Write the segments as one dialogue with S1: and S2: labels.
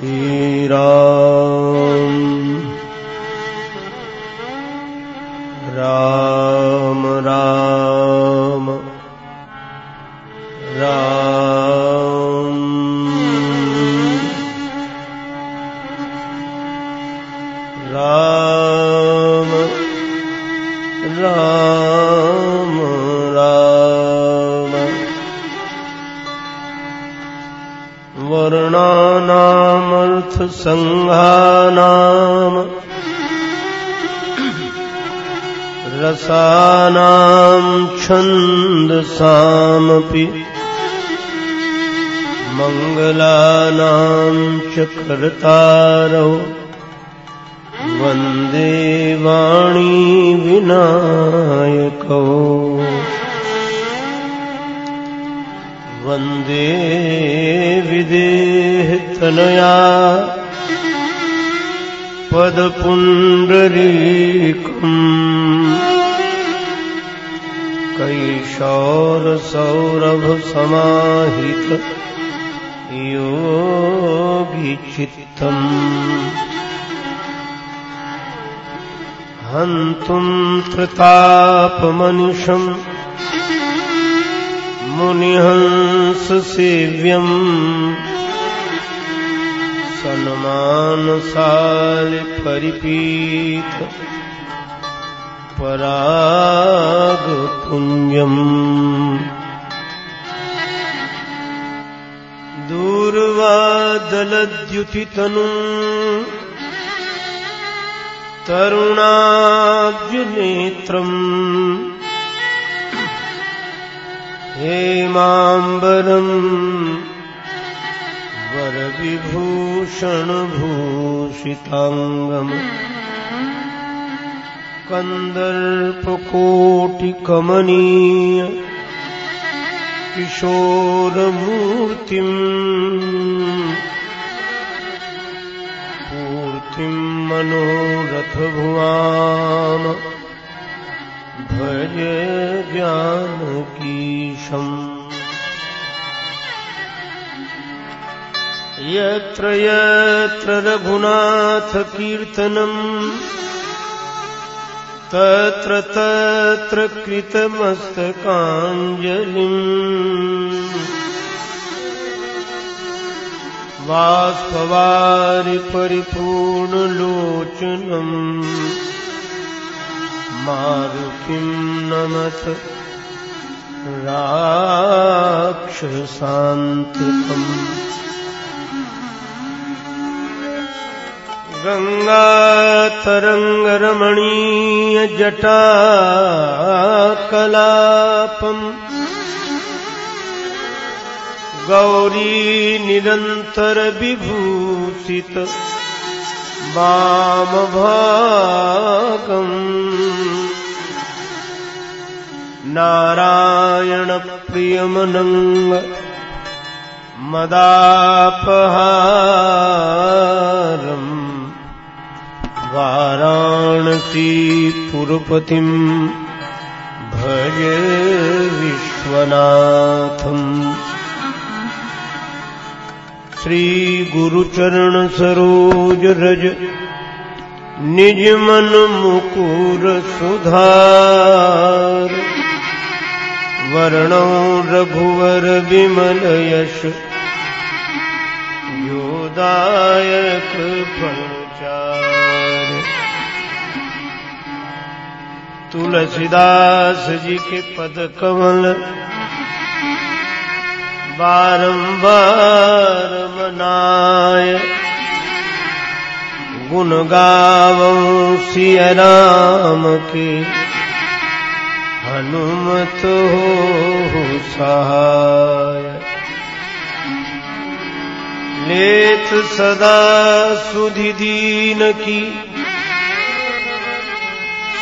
S1: 이라. सङ्घानाम् रसानाम् छन्दसामपि। मङ्गलानाम् च कर्तारौ। वंदे वाणी विनायकौ पदपुण्डरीकम् कैशोरसौरभसमाहित योगिचित्तम्। हन्तुम् प्रतापमनिषम् मुनिहंससेव्यम् मानुलपरिपीठ परागपुञ्जम् दूर्वादलद्युतितनु तरुणाद्युनेत्रम् हे माम्बरम् विभूषणभूषिताङ्गम्। कन्दर्पकोटिकमनीय किशोरमूर्तिम्। मूर्तिम् मनोरथभुवाम भज जानकीशम् यत्र यत्र रघुनाथकीर्तनम् तत्र तत्र कृतमस्तकाञ्जलिम् बाष्पवारि परिपूर्णलोचनम् मारुतिम् नमथ राक्षसान्तिकम् गङ्गातरङ्गरमणीयजटाकलापम् गौरी निरन्तरविभूषित वामभागम् नारायणप्रियमनङ्ग मदापहारम्। वाराणसीपुरपतिम् भज विश्वनाथम् श्रीगुरुचरणसरोजरज निजमनमुकुरसुधार। वर्णौ रघुवरविमलयश योदायक फलचार तुलसीदास जी के पद कमल बारंबार मनाय गुण गावं सिय राम के। हनुमत हो सहाय। लेत सदा सुधि दीन की।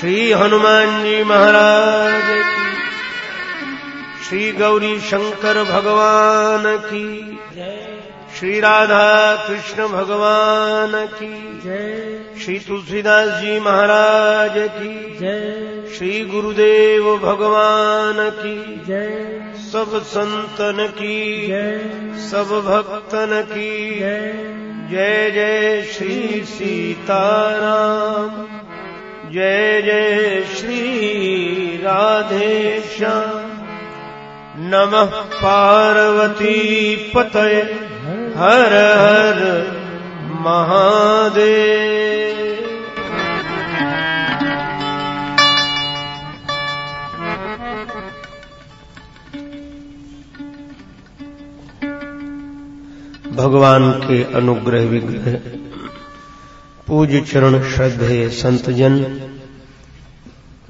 S1: श्री हनुमान जी महाराज की। श्री गौरी शंकर भगवान की। श्री राधा कृष्ण भगवान की।
S2: जय
S1: श्री तुलसीदास जी महाराज की।
S2: जय
S1: श्री गुरुदेव भगवान की।
S2: जय
S1: सब संतन की।
S2: जय
S1: सब भक्तन की।
S2: जय
S1: जय जय श्री सीताराम जय जय श्री राधे श्याम। नमः पार्वती पतये। हर हर महादेव। भगवान के अनुग्रह विग्रह पूज्य चरण श्रद्धे संतजन,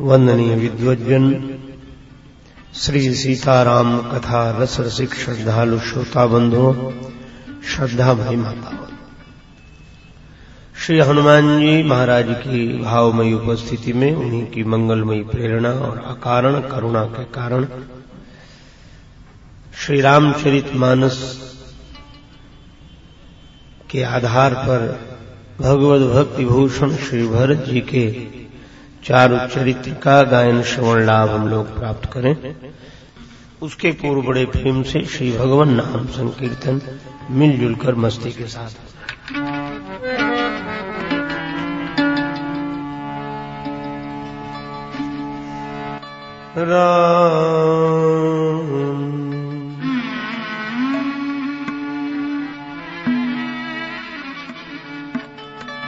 S1: वंदनीय विद्वजन श्री सीताराम कथा रस रसिक श्रद्धालु श्रोता बंधुओं श्रद्धा भाई माता श्री हनुमान जी महाराज की भावमयी उपस्थिति में उन्हीं की मंगलमयी प्रेरणा और अकारण करुणा के कारण श्री रामचरित मानस के आधार पर भगवत भक्ति भूषण श्री भरत जी के चारु चरित्र का गायन श्रवण लाभ हम लोग प्राप्त करें। उसके पूर्व बड़े प्रेम से श्री भगवान नाम संकीर्तन मिलजुल कर मस्ती के साथ। राम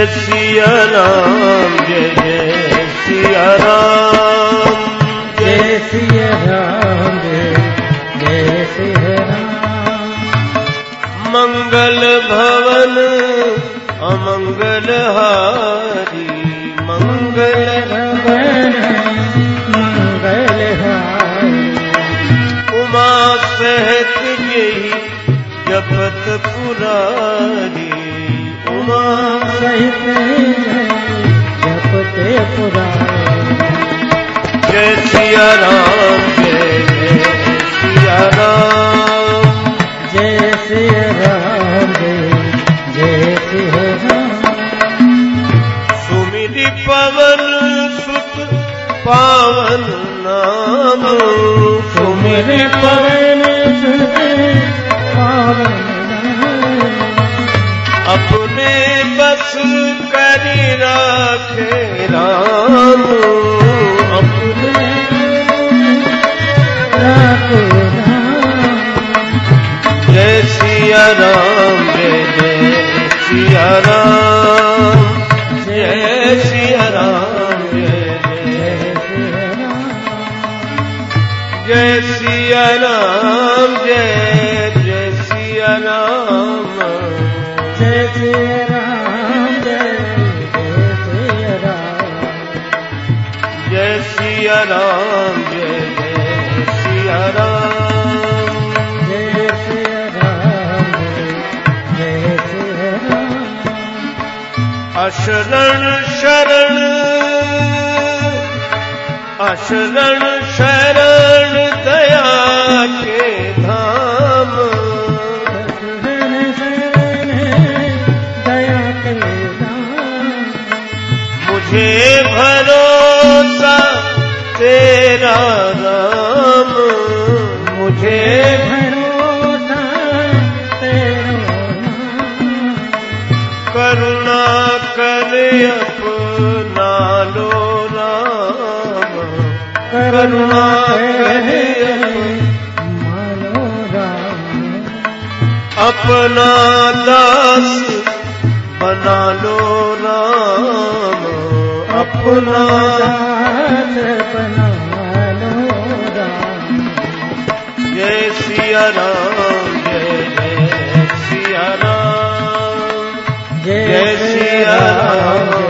S2: जय सिया राम
S1: जय जय सिया राम।
S2: जय सिया राम जय सिया राम।
S1: मंगल भवन अमंगल हारी। मंगल
S2: भवन मंगल हारी।
S1: उमा सहित यही जपत उमा
S2: सहित जपते पुराण
S1: जय सिया राम जय जय सिया राम
S2: जय सिया राम जय जय सिया राम
S1: सुमिरि पवन, सुत पावन नाम।
S2: सुमिर
S1: सुमिरि
S2: पवन
S1: बस करी राखे राम अपने। जय सिया राम जय जय सिया राम। जय सिया राम जय जय जय सिया राम।
S2: ਅਸ਼ਰਣ ਸ਼ਰਣ
S1: ਅਸ਼ਰਣ ਸ਼ਰਣ अपना दास बना लो राम अपना
S2: दास बना लो राम
S1: जय सिया राम जय जय सिया राम जय सिया राम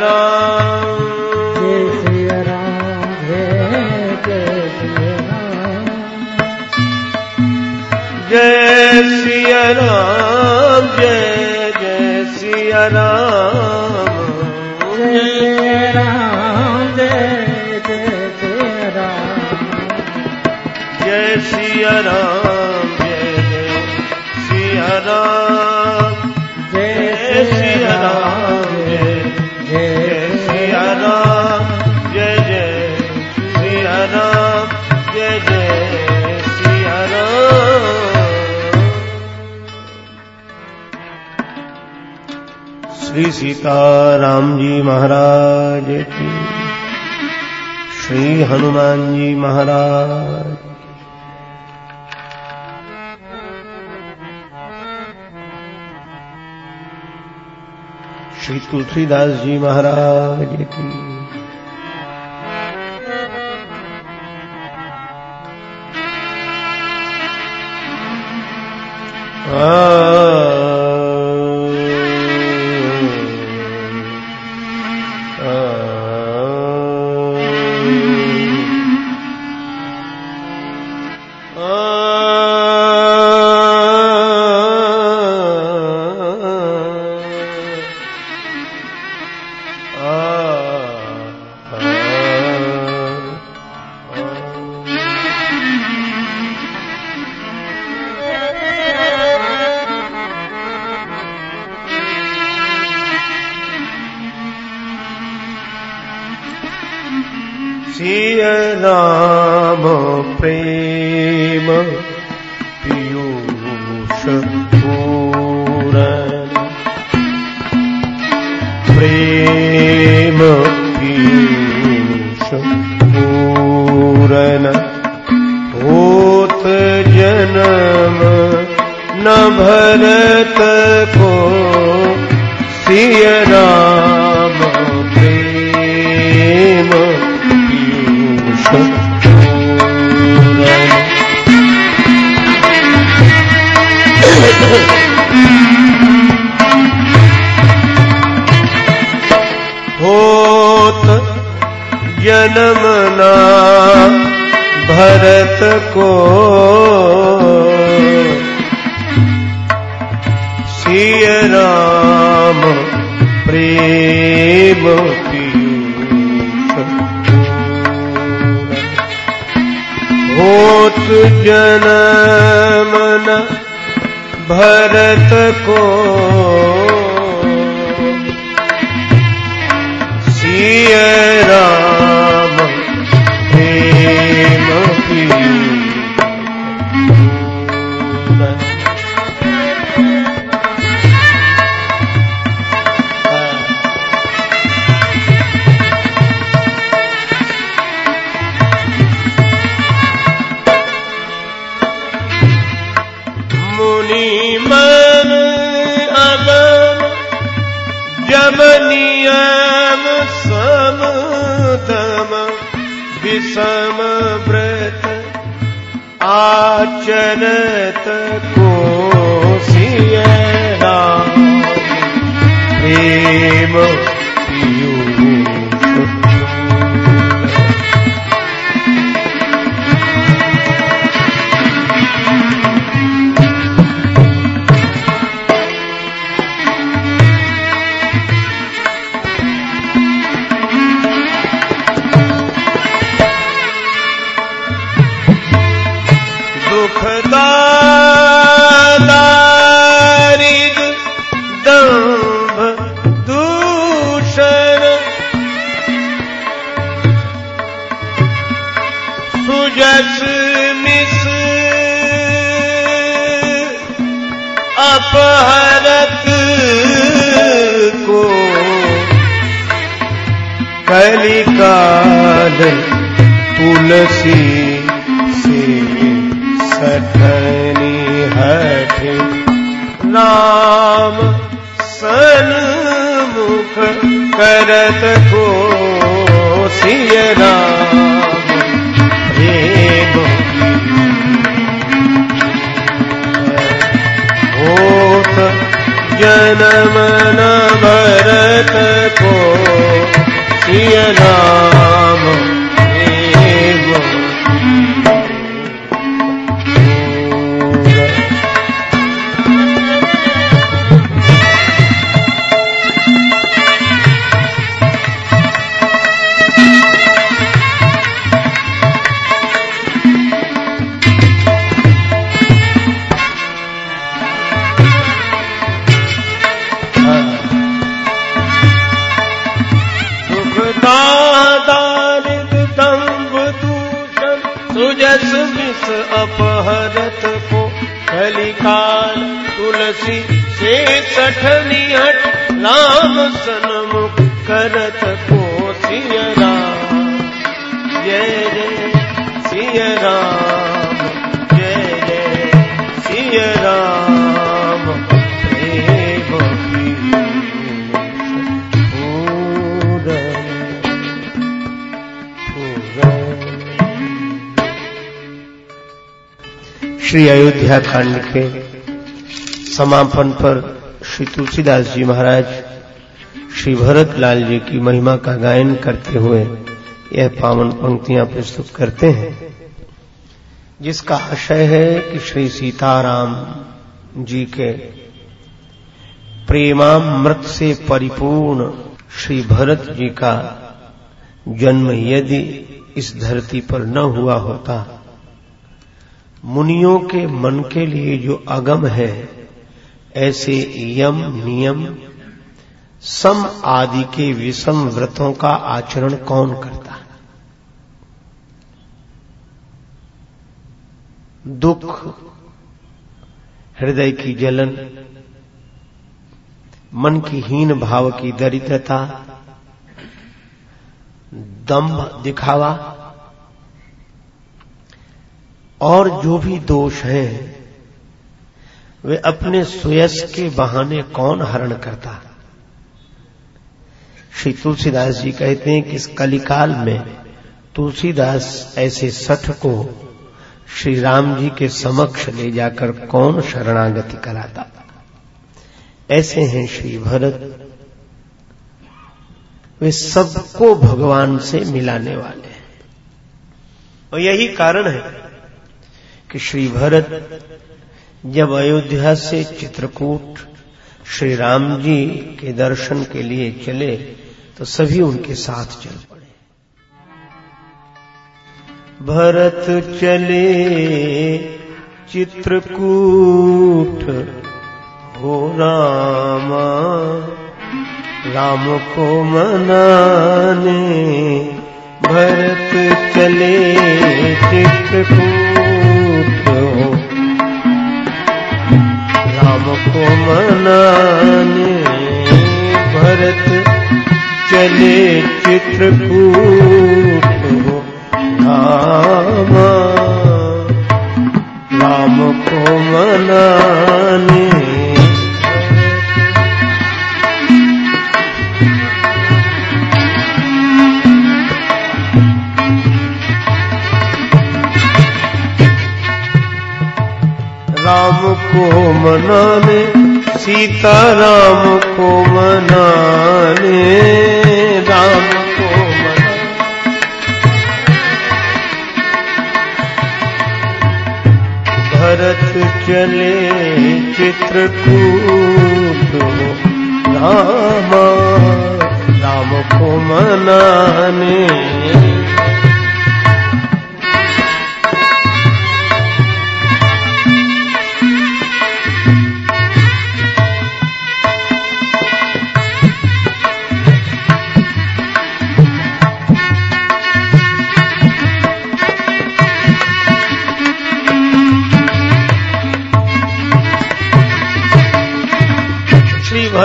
S2: राम
S1: जय जय शियाम
S2: जय शिया राम जय सीता राम
S1: जी महाराज की। श्री हनुमान जी महाराज श्री तुलसीदास जी महाराज की। आ जन मन भरत को सिया चलत कांड के समापन पर श्री तुलसीदास जी महाराज, श्री भरत लाल जी की महिमा का गायन करते हुए यह पावन पंक्तियाँ प्रस्तुत करते हैं, जिसका आशय है कि श्री सीताराम जी के प्रेमामृत से परिपूर्ण श्री भरत जी का जन्म यदि इस धरती पर न हुआ होता मुनियों के मन के लिए जो अगम है, ऐसे यम, नियम, सम आदि के विषम व्रतों का आचरण कौन करता है? दुख, हृदय की जलन, मन की हीन भाव की दरिद्रता, दम्भ दिखावा और जो भी दोष हैं, वे अपने सुयस के बहाने कौन हरण करता? श्री तुलसीदास जी कहते हैं कि इस कलिकाल में तुलसीदास ऐसे सठ को श्री राम जी के समक्ष ले जाकर कौन शरणागति कराता? ऐसे हैं श्री भरत। वे सबको भगवान से मिलाने वाले हैं। और यही कारण है कि श्री भरत जब अयोध्या से चित्रकूट श्री राम जी के दर्शन के लिए चले तो सभी उनके साथ चल पड़े। भरत चले चित्रकूट, हो रामा, राम को मनाने। भरत चले चित्रकूट को मनाने भरत चले चित्रकूट रामा राम को मनाने को मनाने, सीताराम को मनाने, राम को मनाने। भरत चले चित्रकूट रामा, राम को मनाने।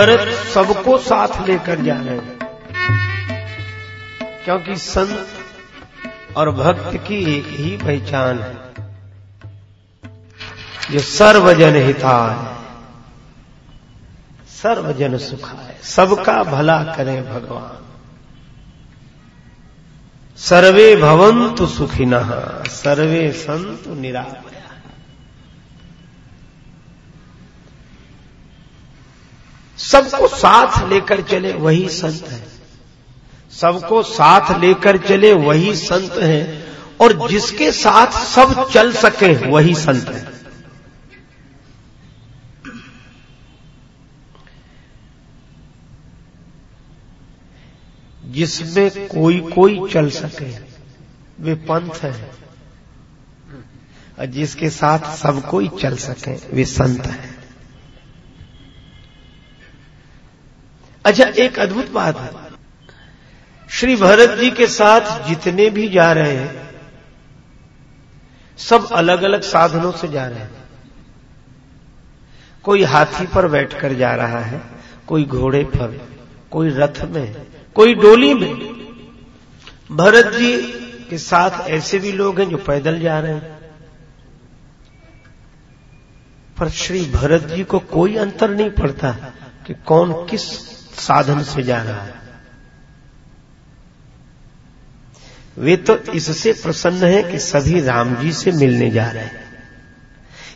S1: भरत सबको साथ लेकर जा रहे हैं। क्योंकि संत और भक्त की एक ही पहचान है। जो सर्वजन हिताय। सर्वजन सुखाय। सबका भला करें भगवान। सर्वे भवन्तु सुखिनः। सर्वे संतु निरामया। सबको साथ लेकर चले वही संत है। सबको साथ लेकर चले वही संत है और जिसके साथ सब चल सके वही संत है। जिसमें कोई कोई चल सके, वे पंथ है। और जिसके साथ सब कोई चल सके, वे संत है। अच्छा एक अद्भुत बात है। श्री भरत जी के साथ जितने भी जा रहे हैं, सब अलग अलग साधनों से जा रहे हैं। कोई हाथी पर बैठकर जा रहा है, कोई घोड़े पर, कोई रथ में, कोई डोली में। भरत जी के साथ ऐसे भी लोग हैं जो पैदल जा रहे हैं। पर श्री भरत जी को कोई अंतर नहीं पड़ता कि कौन किस साधन से जा रहा है वे तो इससे प्रसन्न है कि सभी राम जी से मिलने जा रहे हैं।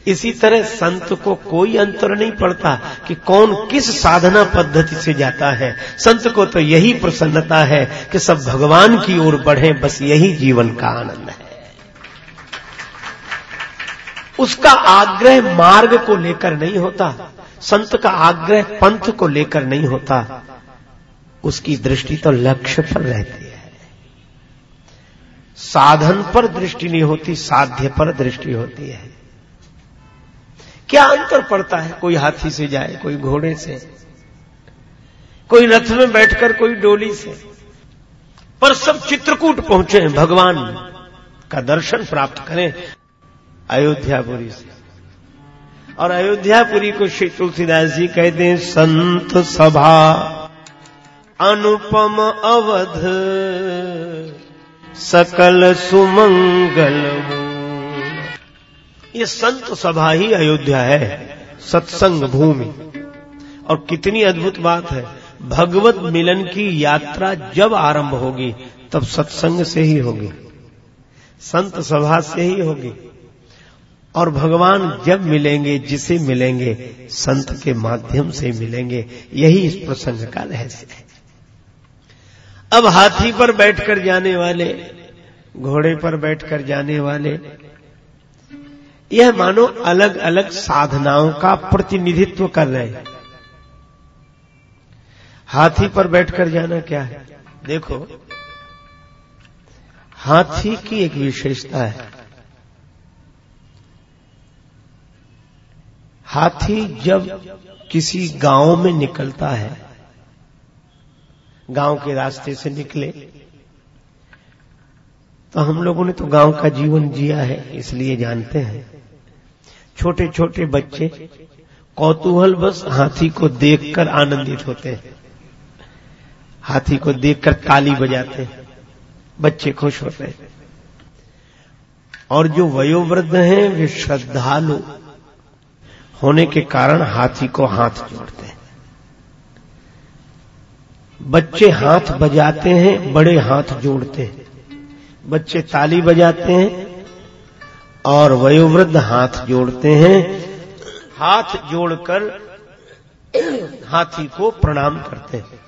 S1: इसी तरह संत को कोई अंतर नहीं पड़ता कि कौन किस साधना पद्धति से जाता है। संत को तो यही प्रसन्नता है कि सब भगवान की ओर बढ़े, बस यही जीवन का आनंद है। उसका आग्रह मार्ग को लेकर नहीं होता। संत का आग्रह पंथ को लेकर नहीं होता। उसकी दृष्टि तो लक्ष्य पर रहती है। साधन पर दृष्टि नहीं होती, साध्य पर दृष्टि होती है। क्या अंतर पड़ता है? कोई हाथी से जाए, कोई घोड़े से, कोई रथ में बैठकर, कोई डोली से। पर सब चित्रकूट पहुँचे भगवान का दर्शन प्राप्त करें। अयोध्यापुरी से। और अयोध्यापुरी को श्री तुलसीदास जी कहते हैं, संत सभा। अनुपम अवध, सकल सुमंगल। ये संत सभा ही अयोध्या है, सत्संग भूमि। और कितनी अद्भुत बात है, भगवत मिलन की यात्रा जब आरंभ होगी, तब सत्संग से ही होगी। संत सभा से ही होगी। और भगवान जब मिलेंगे, जिसे मिलेंगे, संत के माध्यम से मिलेंगे, यही इस प्रसंग का रहस्य है। अब हाथी पर बैठकर जाने वाले, घोड़े पर बैठकर जाने वाले, यह मानो अलग अलग साधनाओं का प्रतिनिधित्व कर रहे हैं। हाथी पर बैठकर जाना क्या है? देखो, हाथी की एक विशेषता है। हाथी जब किसी गाँव में निकलता है, गाँव के रास्ते से निकले तो हम लोगों ने तो गाँव का जीवन जिया है, इसलिए जानते हैं। छोटे छोटे बच्चे कौतूहल बस हाथी को देखकर आनंदित होते हैं। हाथी को देखकर ताली बजाते हैं। बच्चे खुश होते हैं। और जो वयोवृद्ध हैं, वे श्रद्धालु। होने के कारण हाथी को हाथ जोड़ते हैं। बच्चे हाथ बजाते हैं, बड़े हाथ जोड़ते हैं। बच्चे ताली बजाते हैं और वयोवृद्ध हाथ जोड़ते हैं। हाथ जोड़कर हाथी को प्रणाम करते हैं।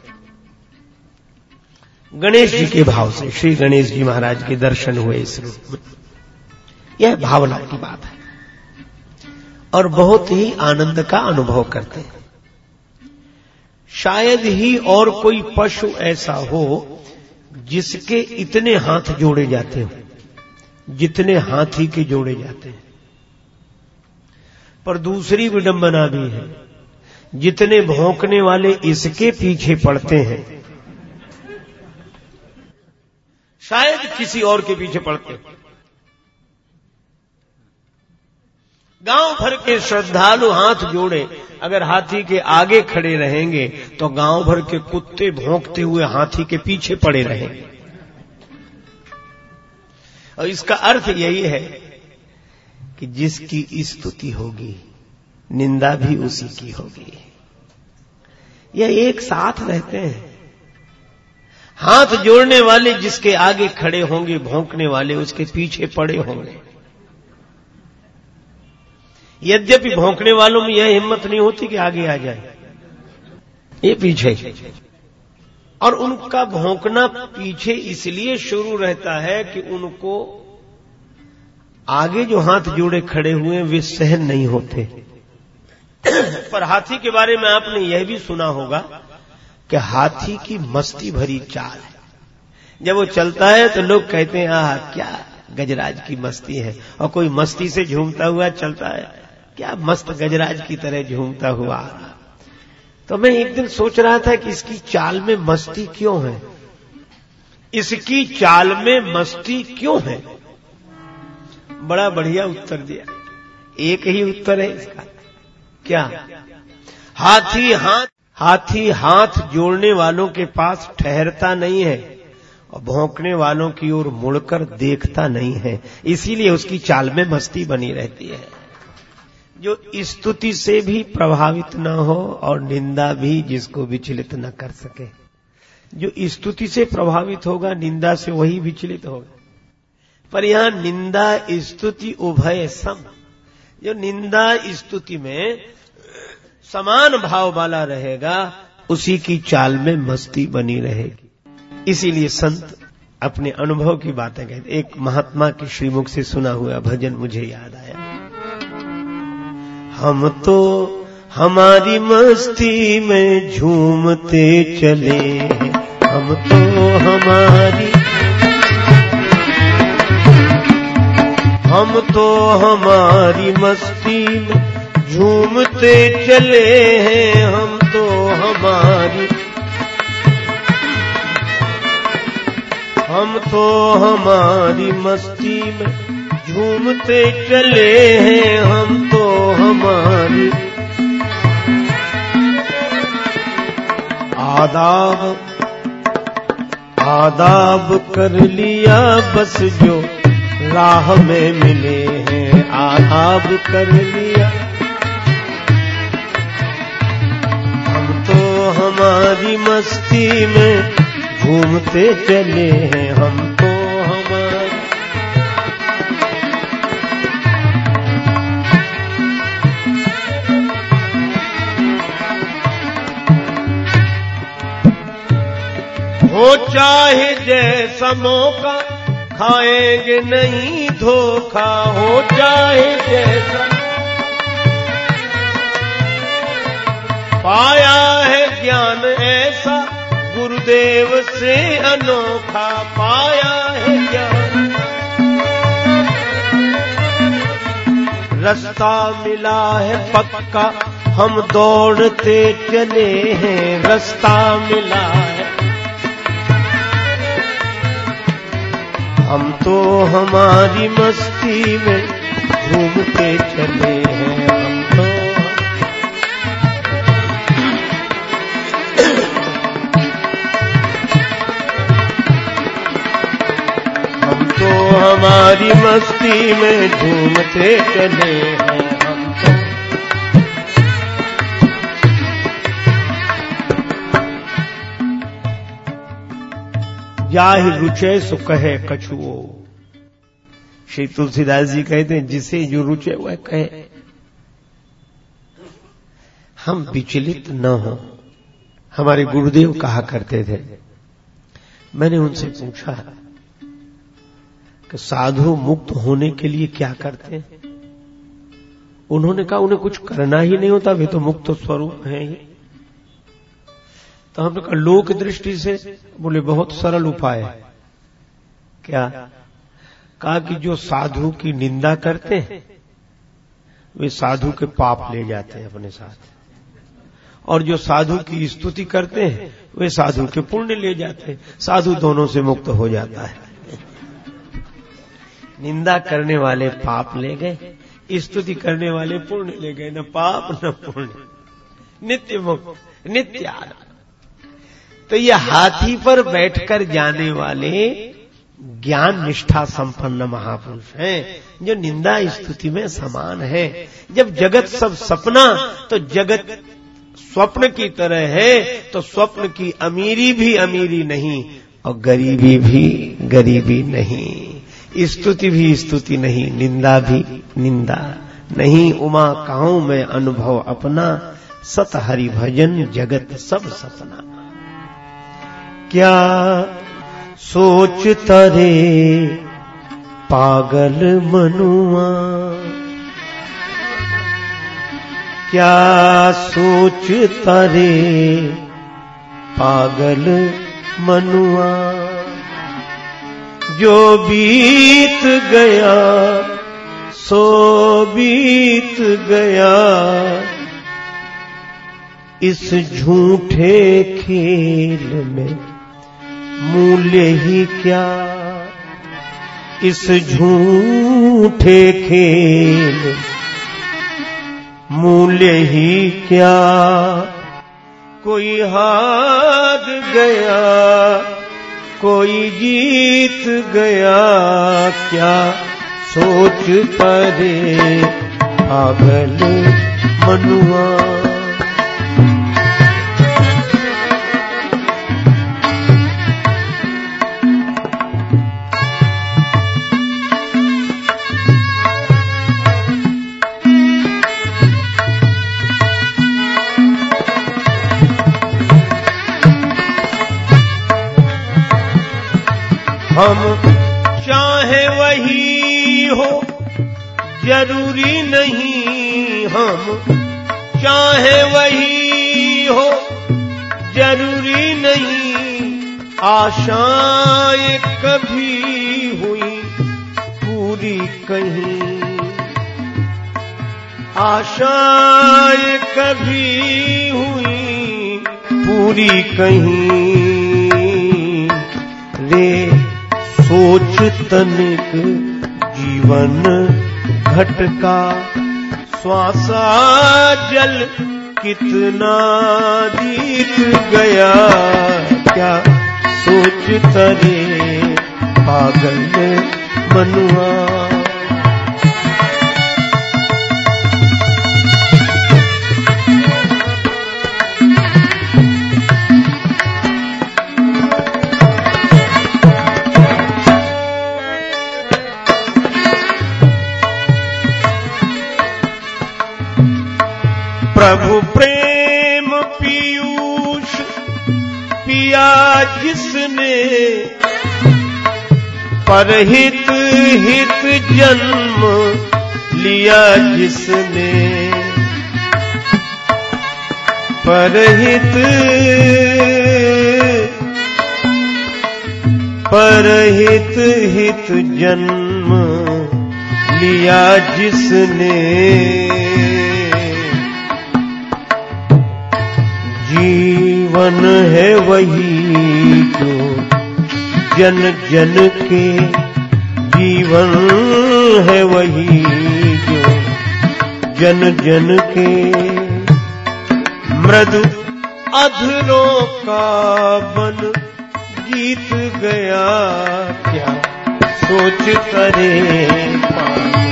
S1: गणेश जी के भाव से, श्री गणेश जी महाराज के दर्शन हुए इस रूप में। यह भावना की बात है। और बहुत ही आनंद का अनुभव करते हैं। शायद ही और कोई पशु ऐसा हो जिसके इतने हाथ जोड़े जाते हो, जितने हाथी के जोड़े जाते हैं। पर दूसरी विडंबना भी है, जितने भौंकने वाले इसके पीछे पड़ते हैं, शायद किसी और के पीछे पड़ते हैं। गाँव भर के श्रद्धालु हाथ जोड़े, अगर हाथी के आगे खड़े रहेंगे तो गाँव भर के कुत्ते भोंकते हुए हाथी के पीछे पड़े रहेंगे और इसका अर्थ यही है कि जिसकी स्तुति होगी, निंदा भी उसी की होगी। यह एक साथ रहते हैं। हाथ जोड़ने वाले जिसके आगे खड़े होंगे, भोंकने वाले उसके पीछे पड़े होंगे। यद्यपि भौंकने वालों में यह हिम्मत नहीं होती कि आगे आ जाए। ये पीछे। और उनका भौंकना पीछे इसलिए शुरू रहता है कि उनको आगे जो हाथ जोड़े खड़े हुए वे सहन नहीं होते। पर हाथी के बारे में आपने यह भी सुना होगा कि हाथी की मस्ती भरी चाल है। जब वो चलता है तो लोग कहते हैं, आह, क्या गजराज की मस्ती है। और कोई मस्ती से झूमता हुआ चलता है। क्या मस्त गजराज की तरह झूमता हुआ। आ रहा तो मैं एक दिन सोच रहा था कि इसकी चाल में मस्ती क्यों है? इसकी चाल में मस्ती क्यों है? बड़ा बढ़िया उत्तर दिया। एक ही उत्तर है इसका। क्या? हाथी हाथ हाथी हाथ जोड़ने वालों के पास ठहरता नहीं है और भौंकने वालों की ओर मुड़कर देखता नहीं है। इसीलिए उसकी चाल में मस्ती बनी रहती है। जो स्तुति से भी प्रभावित न हो और निंदा भी जिसको विचलित न कर सके। जो स्तुति से प्रभावित होगा, निंदा से वही विचलित होगा। पर यहाँ निंदा, स्तुति, उभय, सम। जो निंदा, स्तुति में समान भाव वाला रहेगा, उसी की चाल में मस्ती बनी रहेगी। इसीलिए संत अपने अनुभव की बातें कहते एक महात्मा के श्रीमुख से सुना हुआ भजन मुझे याद आया। हम तो हमारी मस्ती में झूमते चले। हैं हम तो हमारी हम तो हमारी मस्ती में झूमते चले हैं। हम तो हमारी हम तो हमारी मस्ती में झूमते चले हैं हम तो हमारी। आदाब आदाब कर लिया बस जो राह में मिले हैं। आदाब कर लिया। हम तो हमारी मस्ती में घूमते चले हैं। चाहे जैसा मौका खाएँगे नहीं धोखा हो, चाहे जैसा पाया है ज्ञान ऐसा, गुरुदेव से अनोखा पाया है ज्ञान। रास्ता मिला है पक्का, हम दौड़ते चले हैं, रास्ता मिला हम तो हमारी मस्ती में घूमते चले हैं हम तो। हम तो हमारी मस्ती में घूमते चले हैं। जाहि रुचे सो कहे कछुओ। श्री तुलसीदास जी कहते हैं, जिसे जो रुचे वह कहे। हम विचलित न हो। हमारे गुरुदेव कहा करते थे। मैंने उनसे पूछा कि साधु मुक्त होने के लिए क्या करते हैं? उन्होंने कहा, उन्हें कुछ करना ही नहीं होता, वे तो मुक्त स्वरूप हैं ही। तो हमने कहा लोक दृष्टि से बोले, बहुत सरल उपाय है। क्या? कहा कि जो साधु की निंदा करते हैं, वे साधु के पाप ले जाते हैं अपने साथ। और जो साधु की स्तुति करते हैं, वे साधु के पुण्य ले जाते हैं। साधु दोनों से मुक्त हो जाता है। निंदा करने वाले पाप ले गए, स्तुति करने वाले पुण्य ले गए, न पाप, न पुण्य। नित्य मुक्त, नित्य आनंद। तो ये हाथी पर बैठकर जाने वाले ज्ञान निष्ठा संपन्न महापुरुष हैं, जो निंदा स्तुति में समान है। जब जगत सब सपना तो जगत स्वप्न की तरह है तो स्वप्न की अमीरी भी अमीरी नहीं, और गरीबी भी गरीबी नहीं। स्तुति भी स्तुति नहीं, निंदा भी निंदा नहीं। उमा काऊ में अनुभव अपना सत हरि भजन जगत सब सपना। क्या सोच तरे पागल मनुआ? क्या सोच तरे पागल मनुआ? जो बीत गया, सो बीत गया। इस झूठे खेल में मूल्य ही क्या? इस झूठे खेल मूल्य ही क्या? कोई हार गया, कोई जीत गया क्या? सोच परे पागल मनुआ। हम चाहे वही हो, ज़रूरी नहीं हम। चाहे वही हो, ज़रूरी नहीं। आशाएँ कभी हुई, पूरी कहीं। आशाएँ कभी हुई, पूरी कहीं। सोच तनिक जीवन घटका। श्वासा जल कितना दीप गया। क्या सोच तरे पागल मनुआ? परहित हित जन्म लिया जिसने। परहित परहित हित जन्म लिया जिसने। जीवन है वही जन जन के जीवन है वही जो जन जन के मृदु अधरों का बन गीत गया क्या? सोच करे पाएँगे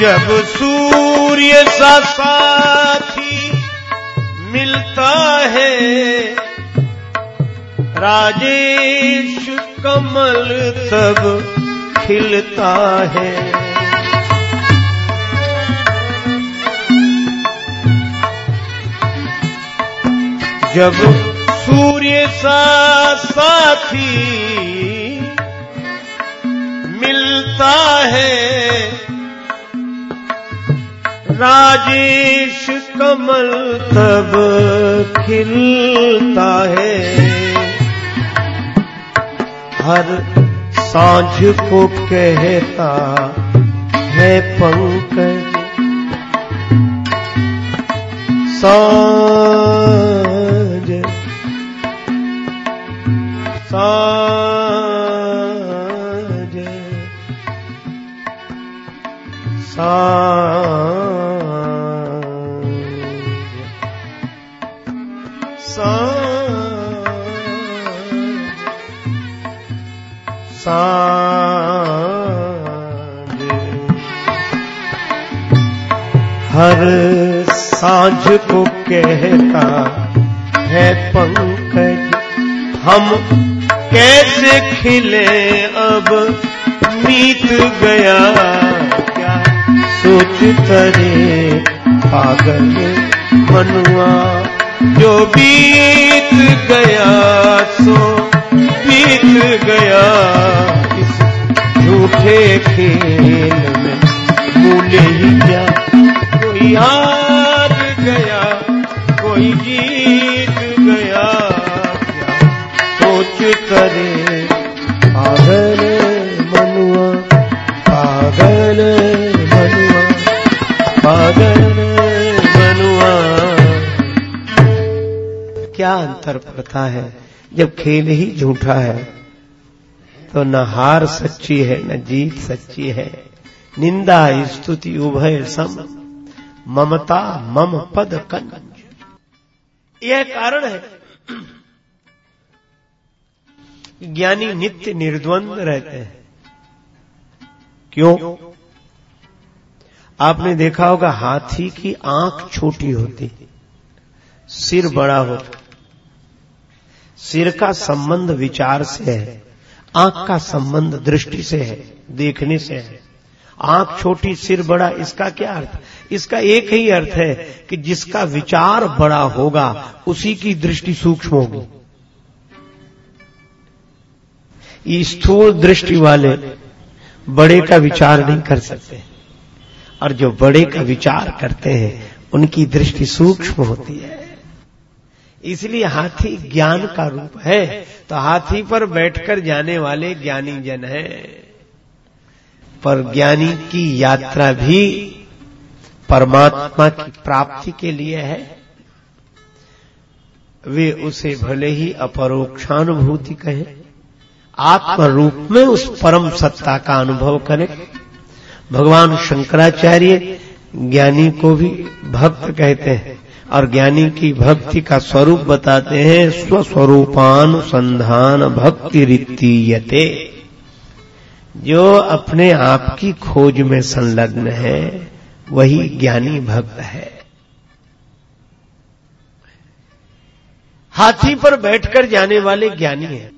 S1: जब सूर्य सा साथी मिलता है, राजेश कमल तब खिलता है। जब सूर्य सा साथी राजेश कमल तब खिलता है। हर साँझ को कहता है पंकज। साँझ हम कैसे खिले अब? मीत गया क्या? सोच तरे पागल मनुआ, जो बीत गया सो बीत गया। इस झूठे खेल में मूल्य ही क्या? कोई हार अंतर पड़ता है। जब खेल ही झूठा है तो न हार सच्ची है, न जीत सच्ची है। निंदा स्तुति उभय सम, ममता मम पद कंज यह कारण है ज्ञानी नित्य निर्द्वंद रहते हैं। क्यों? आपने देखा होगा, हाथी की आँख छोटी होती, सिर बड़ा होता। सिर का संबंध विचार से है, आँख का संबंध दृष्टि से है, देखने से है। आँख छोटी, सिर बड़ा, इसका क्या अर्थ? इसका एक ही अर्थ है कि जिसका विचार बड़ा होगा, उसी की दृष्टि सूक्ष्म होगी। स्थूल दृष्टि वाले बड़े का विचार नहीं कर सकते। और जो बड़े का विचार करते हैं, उनकी दृष्टि सूक्ष्म होती है। इसलिए हाथी ज्ञान का रूप है। तो हाथी पर बैठकर जाने वाले ज्ञानी जन है। पर ज्ञानी की यात्रा भी परमात्मा की प्राप्ति के लिए है। वे उसे भले ही अपरोक्षानुभूति कहें आत्म रूप में उस परम सत्ता का अनुभव करें। भगवान शंकराचार्य ज्ञानी को भी भक्त कहते हैं। और ज्ञानी की भक्ति का स्वरूप बताते हैं स्वस्वरूपानुसंधान भक्ति रीतीयते। जो अपने आप की खोज में संलग्न है, वही ज्ञानी भक्त है। हाथी पर बैठकर जाने वाले ज्ञानी हैं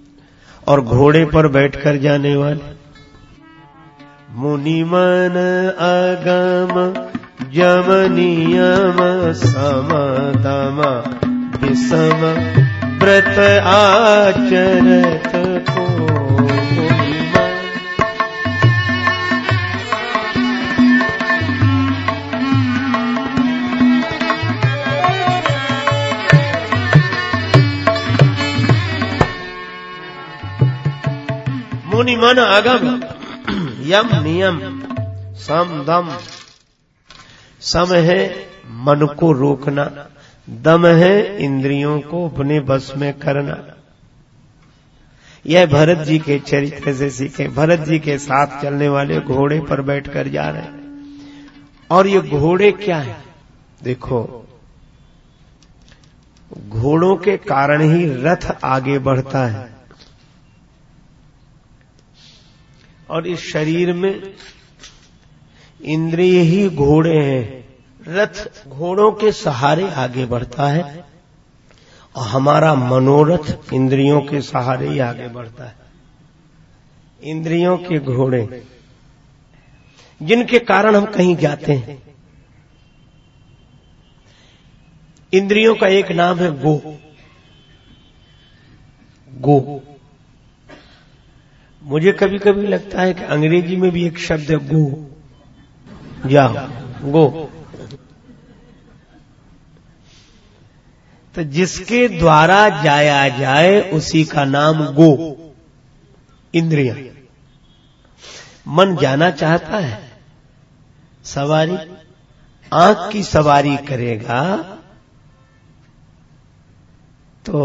S1: और घोड़े पर बैठकर जाने वाले। मुनिमन अगम जम नियम समदम विषम व्रत आचरत को मुनि मन अगम यम नियम सम दम सम है मन को रोकना, दम है इंद्रियों को अपने बस में करना। यह भरत जी के चरित्र से सीखे। भरत जी के साथ चलने वाले घोड़े पर बैठकर जा रहे हैं। और ये घोड़े क्या है? देखो, घोड़ों के कारण ही रथ आगे बढ़ता है। और इस शरीर में इंद्रिय ही घोड़े हैं। रथ घोड़ों के सहारे आगे बढ़ता है और हमारा मनोरथ इंद्रियों के सहारे ही आगे बढ़ता है। इंद्रियों के घोड़े, जिनके कारण हम कहीं जाते हैं। इंद्रियों का एक नाम है गो। गो। मुझे कभी कभी लगता है कि अंग्रेज़ी में भी एक शब्द है गो। जाओ गो। तो जिसके द्वारा जाया जाए, उसी का नाम गो। इंद्रिया। मन जाना चाहता है, सवारी, आँख की सवारी करेगा तो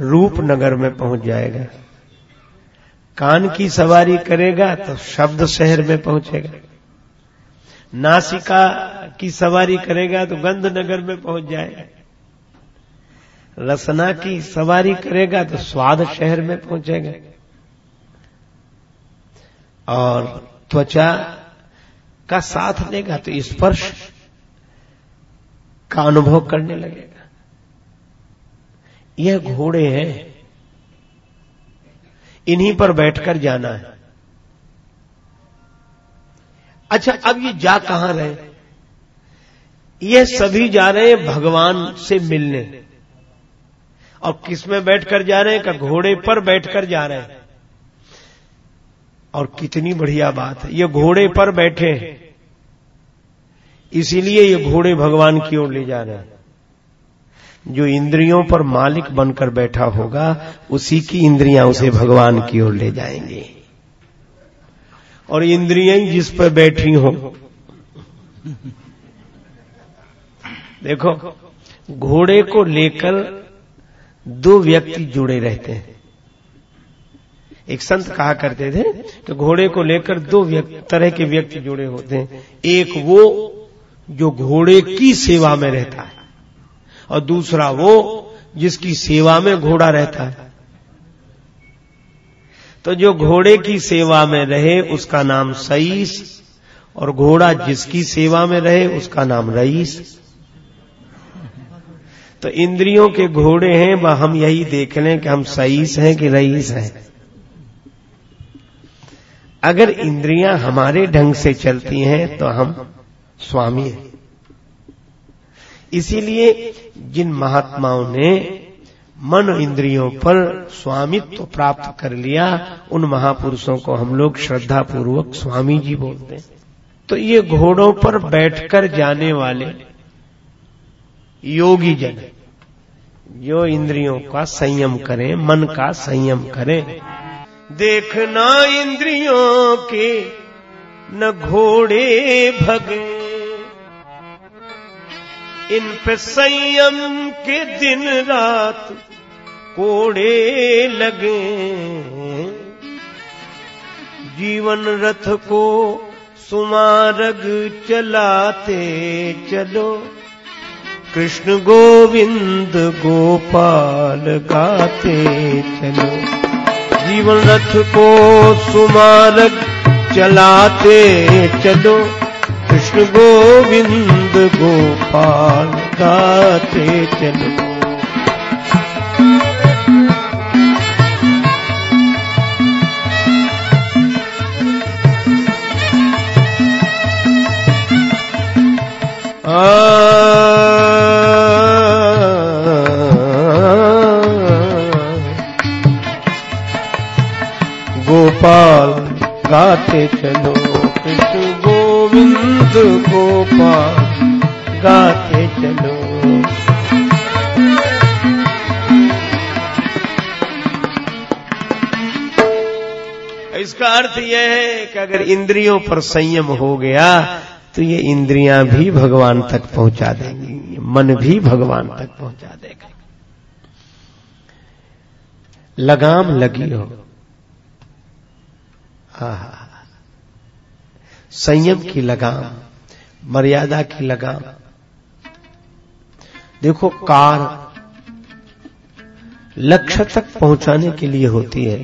S1: रूपनगर में पहुँच जाएगा। कान की सवारी करेगा तो शब्द शहर में पहुंचेगा। नासिका की सवारी करेगा तो गंध नगर में पहुँच जाएगा। रसना की सवारी करेगा तो स्वाद शहर में पहुंचेगा। और त्वचा का साथ लेगा तो स्पर्श का अनुभव करने लगेगा। यह घोड़े हैं। इन्हीं पर बैठकर जाना है। अच्छा अब ये जा कहाँ रहे? ये सभी जा रहे हैं भगवान से मिलने। और किसमें बैठकर जा रहे हैं? का घोड़े पर बैठकर जा रहे हैं। और कितनी बढ़िया बात है। ये घोड़े पर बैठे हैं। इसीलिए ये घोड़े भगवान की ओर ले जा रहे हैं। जो इंद्रियों पर मालिक बनकर बैठा होगा, उसी की इंद्रियाँ उसे भगवान की ओर ले जाएँगे। और इंद्रियाँ जिस पर बैठी हो, देखो, घोड़े को लेकर दो व्यक्ति जुड़े रहते हैं। एक संत कहा करते थे कि घोड़े को लेकर दो तरह के व्यक्ति जुड़े होते हैं। एक वो जो घोड़े की सेवा में रहता है। और दूसरा वो जिसकी सेवा में घोड़ा रहता है। तो जो घोड़े की सेवा में रहे, उसका नाम सईस, और घोड़ा जिसकी सेवा में रहे, उसका नाम रईस। तो इंद्रियों के घोड़े हैं, वह हम यही देख लें कि हम सईस हैं कि रईस हैं। अगर इंद्रियाँ हमारे ढंग से चलती हैं तो हम स्वामी हैं। इसीलिए जिन महात्माओं ने मन इंद्रियों पर स्वामित्व प्राप्त कर लिया, उन महापुरुषों को हम लोग श्रद्धा पूर्वक स्वामी जी बोलते हैं। तो ये घोड़ों पर बैठकर जाने वाले योगी जन जो इंद्रियों का संयम करें, मन का संयम करें, देखना इंद्रियों के, न घोड़े भगे। इन पे संयम के दिन रात कोड़े लगे। जीवन रथ को सुमारग चलाते चलो। कृष्ण गोविंद गोपाल गाते चलो। जीवन रथ को सुमारग चलाते चलो। कृष्ण गोविंद गोपाल गाते चलो। गोपाल गाते चलो। गोपाल गाते चलो। इसका अर्थ यह है कि अगर इंद्रियों पर संयम हो गया तो ये इंद्रियाँ भी भगवान तक पहुँचा देंगी मन भी भगवान तक पहुँचा देगा। लगाम लगी हो। हा संयम की लगाम। मर्यादा की लगाम। देखो, कार लक्ष्य तक पहुँचाने के लिए होती है,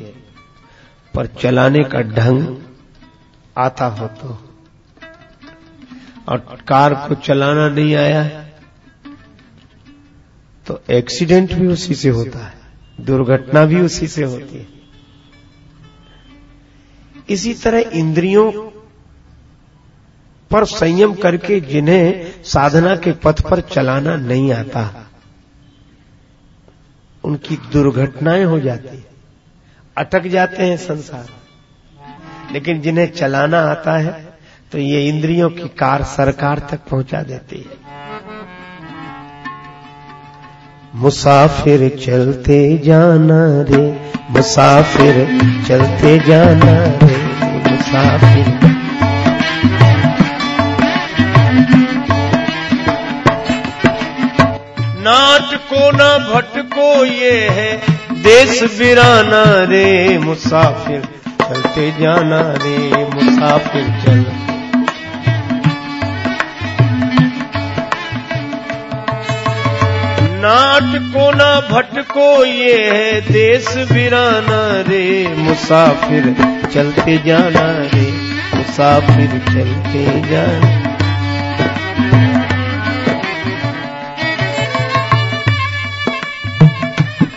S1: पर चलाने का ढंग आता हो तो। और कार को चलाना नहीं आया है तो एक्सीडेंट भी उसी से होता है, दुर्घटना भी उसी से होती है। इसी तरह इंद्रियों पर संयम करके जिन्हें साधना के पथ पर चलाना नहीं आता, उनकी दुर्घटनाएँ हो जाती है, अटक जाते हैं संसार। लेकिन जिन्हें चलाना आता है तो ये इंद्रियों की कार सरकार तक पहुँचा देती है। मुसाफिर चलते जाना रे, मुसाफिर चलते जाना रे, मुसाफिर। नाट को न भटको ये है। देश बिराना रे मुसाफिर, चलते जाना रे मुसाफिर चल नाट को न भटको ये है, देश बिराना रे मुसाफिर, चलते जाना रे मुसाफिर, चलते जाना।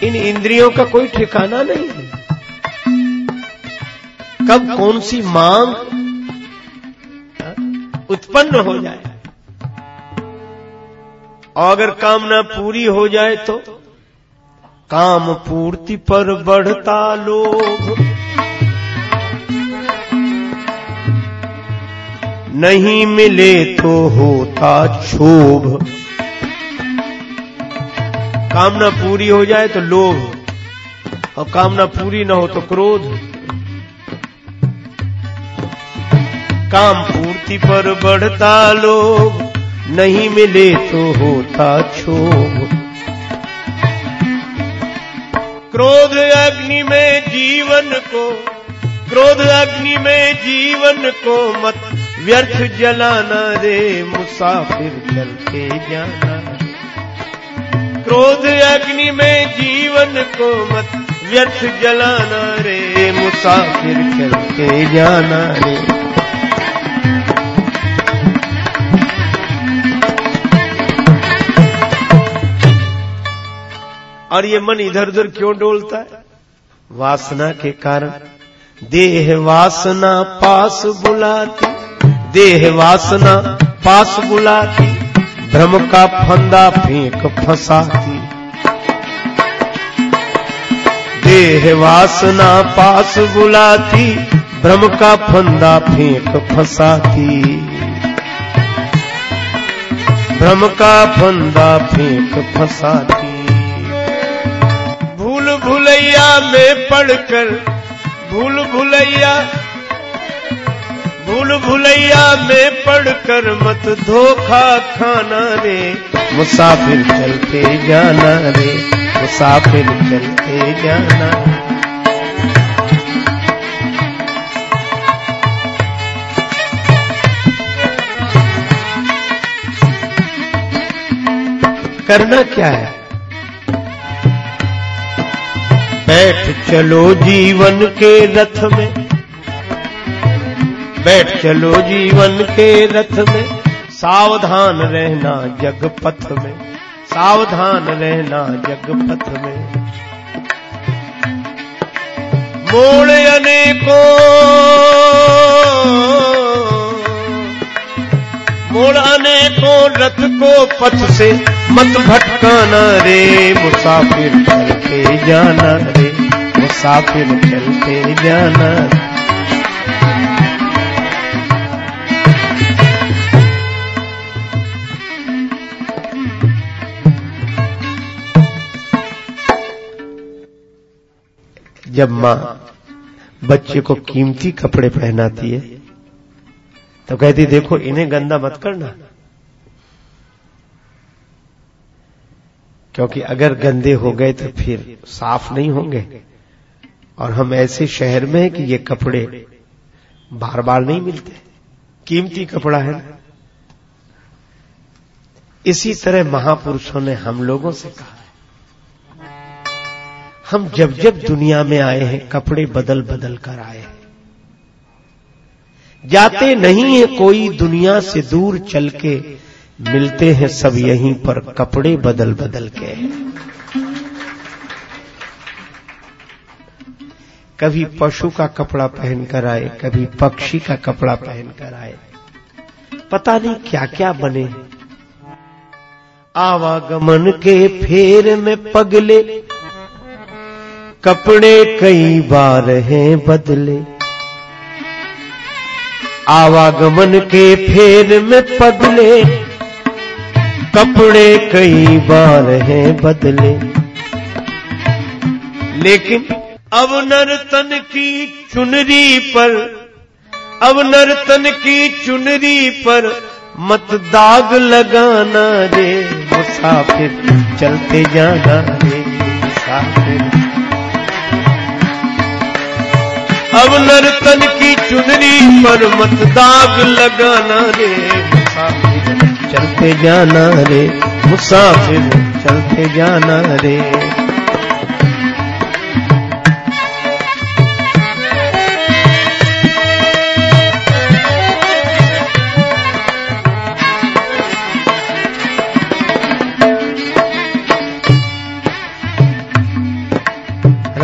S1: इन इंद्रियों का कोई ठिकाना नहीं है। कब कौन सी मांग उत्पन्न हो जाए? और अगर कामना पूरी हो जाए तो? काम पूर्ति पर बढ़ता लोभ। नहीं मिले तो होता क्षोभ। कामना पूरी हो जाए तो लोभ और कामना पूरी ना हो तो क्रोध काम पूर्ति पर बढ़ता लोभ, नहीं मिले तो होता क्षोभ। क्रोध अग्नि में जीवन को, क्रोध अग्नि में जीवन को मत व्यर्थ जलाना रे, मुसाफिर चलते जाना। क्रोध अग्नि में जीवन को मत व्यर्थ जलाना रे, मुसाफिर करके जाना रे। और ये मन इधर उधर क्यों डोलता है? वासना के कारण। देह वासना पास बुलाती, देह वासना पास बुलाती। भ्रम का फंदा फेंक फंसाती देह वासना पास बुलाती, भ्रम का फंदा फेंक फंसाती भ्रम का फंदा फेंक फंसाती भूल भुलैया में पढ़कर, भूल भुलैया भूल भुलैया में पढ़कर मत धोखा खाना रे। मुसाफिर चलते जाना रे, मुसाफिर चलते जाना। करना क्या है? बैठ चलो जीवन के रथ में। बैठ चलो जीवन के रथ में। सावधान रहना जगपथ में। सावधान रहना जगपथ में। मोड़ अनेकों। मोड़ अनेकों रथ को पथ से मत भटकाना रे। मुसाफिर चलते जाना रे। मुसाफिर चलते जाना रे। जब माँ बच्चे को कीमती कपड़े पहनाती है तो कहती देखो, इन्हें गंदा मत करना। क्योंकि अगर गंदे हो गए तो फिर साफ़ नहीं होंगे। और हम ऐसे शहर में हैं कि ये कपड़े बार बार नहीं मिलते। कीमती कपड़ा है इसी तरह महापुरुषों ने हम लोगों से कहा हम जब जब दुनिया में आए हैं, कपड़े बदल बदल कर आए हैं। जाते नहीं है कोई दुनिया से दूर चल के, मिलते हैं सब यहीं पर कपड़े बदल बदल के। कभी पशु का कपड़ा पहनकर आए, कभी पक्षी का कपड़ा पहनकर आए। पता नहीं क्या क्या बने। आवागमन के फेर में पगले कपड़े कई बार हैं बदले। आवागमन के फेर में बदले कपड़े कई बार हैं बदले। लेकिन अब नर्तन की चुनरी पर, अब नर्तन की चुनरी पर मत दाग लगाना रे। मुसाफिर चलते जाना रे, मुसाफिर। अब नर्तन की चुनरी पर मत दाग लगाना रे। मुसाफिर चलते जाना रे, मुसाफिर चलते जाना रे।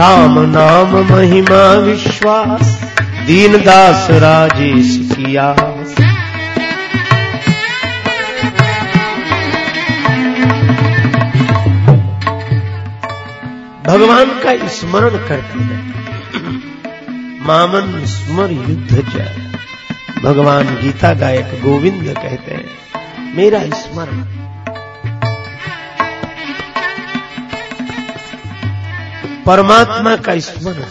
S1: राम नाम महिमा विश्वास दीनदास राजेश किया। भगवान का स्मरण करते हैं। मामन स्मर युद्ध जय। भगवान गीता गायक गोविंद कहते हैं, मेरा स्मरण परमात्मा का स्मरण।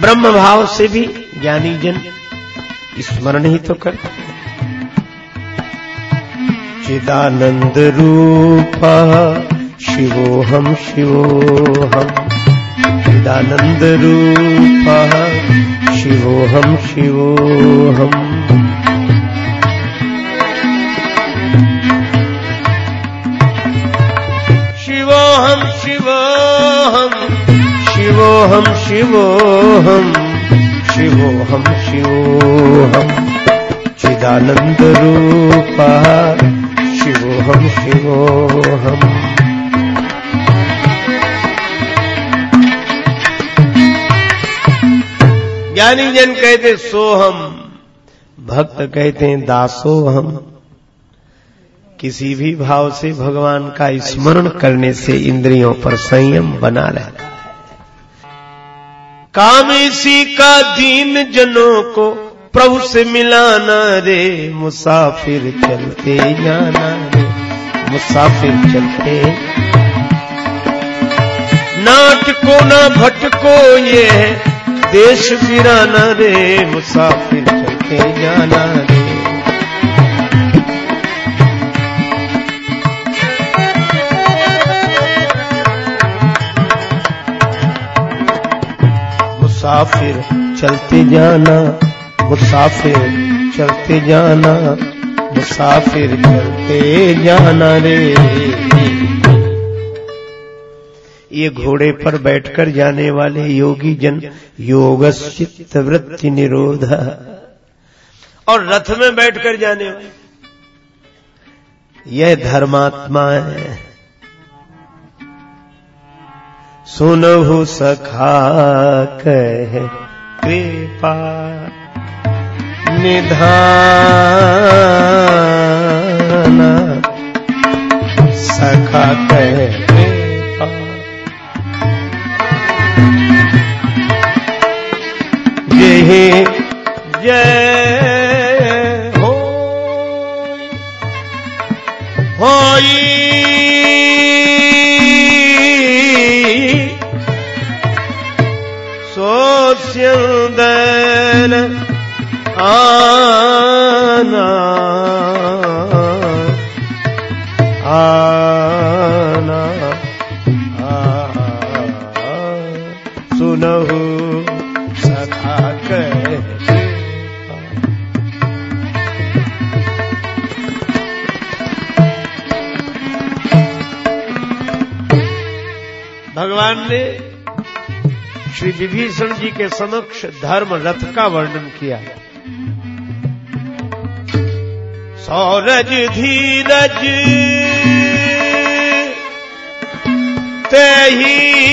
S1: ब्रह्म भाव से भी ज्ञानी जन स्मरण ही तो कर। चिदानंद रूप शिवोहम शिवोहम चिदानंद रूप शिवोहम शिवोहम शिवोहम शिवोऽहं शिवोऽहं शिवोऽहं शिवोऽहं शिवो हम शिवो हम ज्ञानी जन कहते सोहम भक्त कहते हैं दासोहम किसी भी भाव से भगवान का स्मरण करने से इंद्रियों पर संयम बना रहता है। काम इसी का दीन जनों को प्रभु से मिलाना रे, मुसाफिर चलते जाना रे, मुसाफिर चलते। नाटको ना भटको ये, देश बिराना रे, मुसाफिर चलते जाना रे। मुसाफिर, चलते जाना, मुसाफिर, चलते जाना, मुसाफिर, चलते जाना रे। ये घोड़े पर बैठकर जाने वाले योगी जन योग वृत्ति निरोध। और रथ में बैठकर जाने वाले। यह धर्मात्मा है। सुनहु सखा कह कृपा। निधाना। सखा कृपा। जय जय विभीषण जी के समक्ष धर्म रथ का वर्णन किया। है सौरज धीरज, ते ही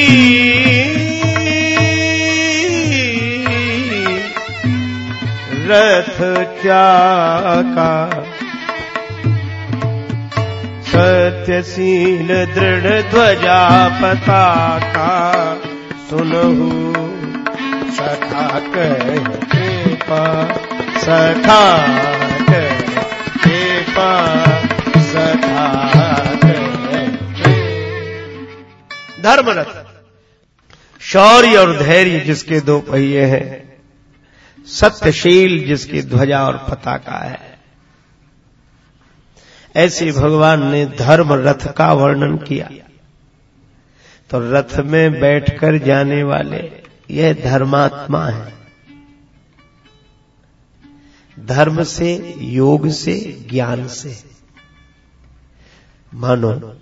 S1: रथ चाका। सत्यशील दृढ़ ध्वजा पताका। सुनहु सखा कृपा सखा कृपा सखा धर्मरथ, शौर्य और धैर्य जिसके दो पहिए हैं, सत्यशील जिसकी ध्वजा और पताका है। ऐसे भगवान ने धर्म रथ का वर्णन किया। तो रथ में बैठकर जाने वाले यह धर्मात्मा है। धर्म से, योग से, ज्ञान से। मानो,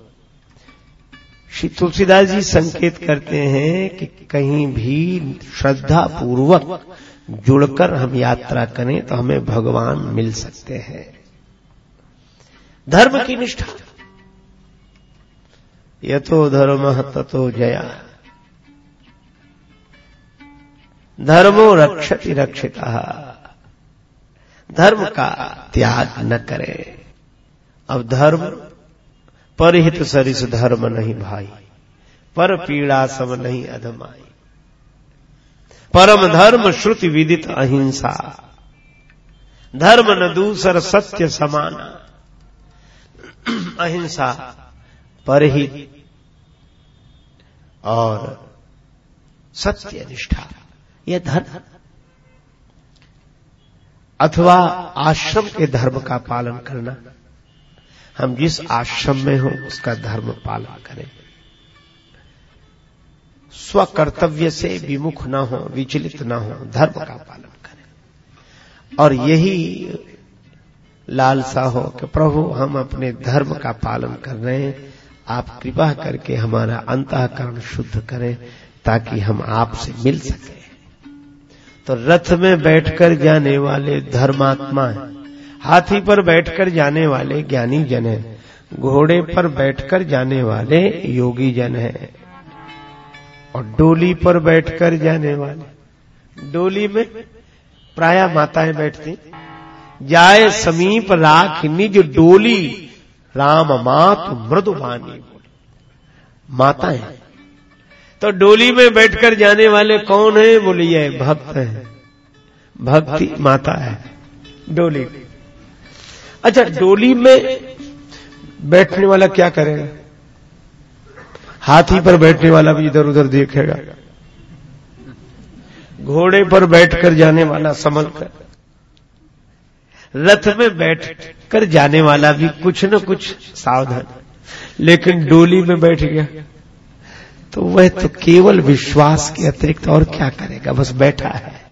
S1: श्री तुलसीदास जी संकेत करते हैं कि कहीं भी श्रद्धा पूर्वक जुड़कर हम यात्रा करें तो हमें भगवान मिल सकते हैं। धर्म की निष्ठा। यथो धर्म ततो जया। धर्मो रक्षति रक्षिता। धर्म का त्याग न करे। अब धर्म, परहित सरिस धर्म नहीं भाई। पर पीड़ा सम नहीं अधमाई। परम धर्म श्रुति विदित अहिंसा। धर्म न दूसर सत्य समाना। अहिंसा परहित और सत्य निष्ठा यह धर्म। अथवा आश्रम के धर्म का पालन करना। हम जिस आश्रम में हो, उसका धर्म पालन करें। स्व कर्तव्य से विमुख न हो, विचलित न हो, धर्म का पालन करें। और यही लालसा हो कि प्रभु, हम अपने धर्म का पालन कर रहे हैं। आप कृपा करके हमारा अंतःकरण शुद्ध करें ताकि हम आपसे मिल सके। तो रथ में बैठकर जाने वाले धर्मात्मा है। हाथी पर बैठकर जाने वाले ज्ञानी जन है। घोड़े पर बैठकर जाने वाले योगी जन है। और डोली पर बैठकर जाने वाले। डोली में प्राय माताएँ बैठती। जाए समीप राख निज डोली राम मात मृदु बानी बोली माताएँ तो डोली में बैठकर जाने वाले कौन है? बोलिए भक्त है। भक्ति माता है। डोली। अच्छा डोली में बैठने वाला क्या करेगा? हाथी पर बैठने वाला भी इधर उधर देखेगा। घोड़े पर बैठकर जाने वाला संभल कर। रथ में बैठ कर जाने वाला भी कुछ न कुछ सावधान। लेकिन डोली में बैठ गया। तो वह तो केवल विश्वास के अतिरिक्त और क्या करेगा? बस बैठा है।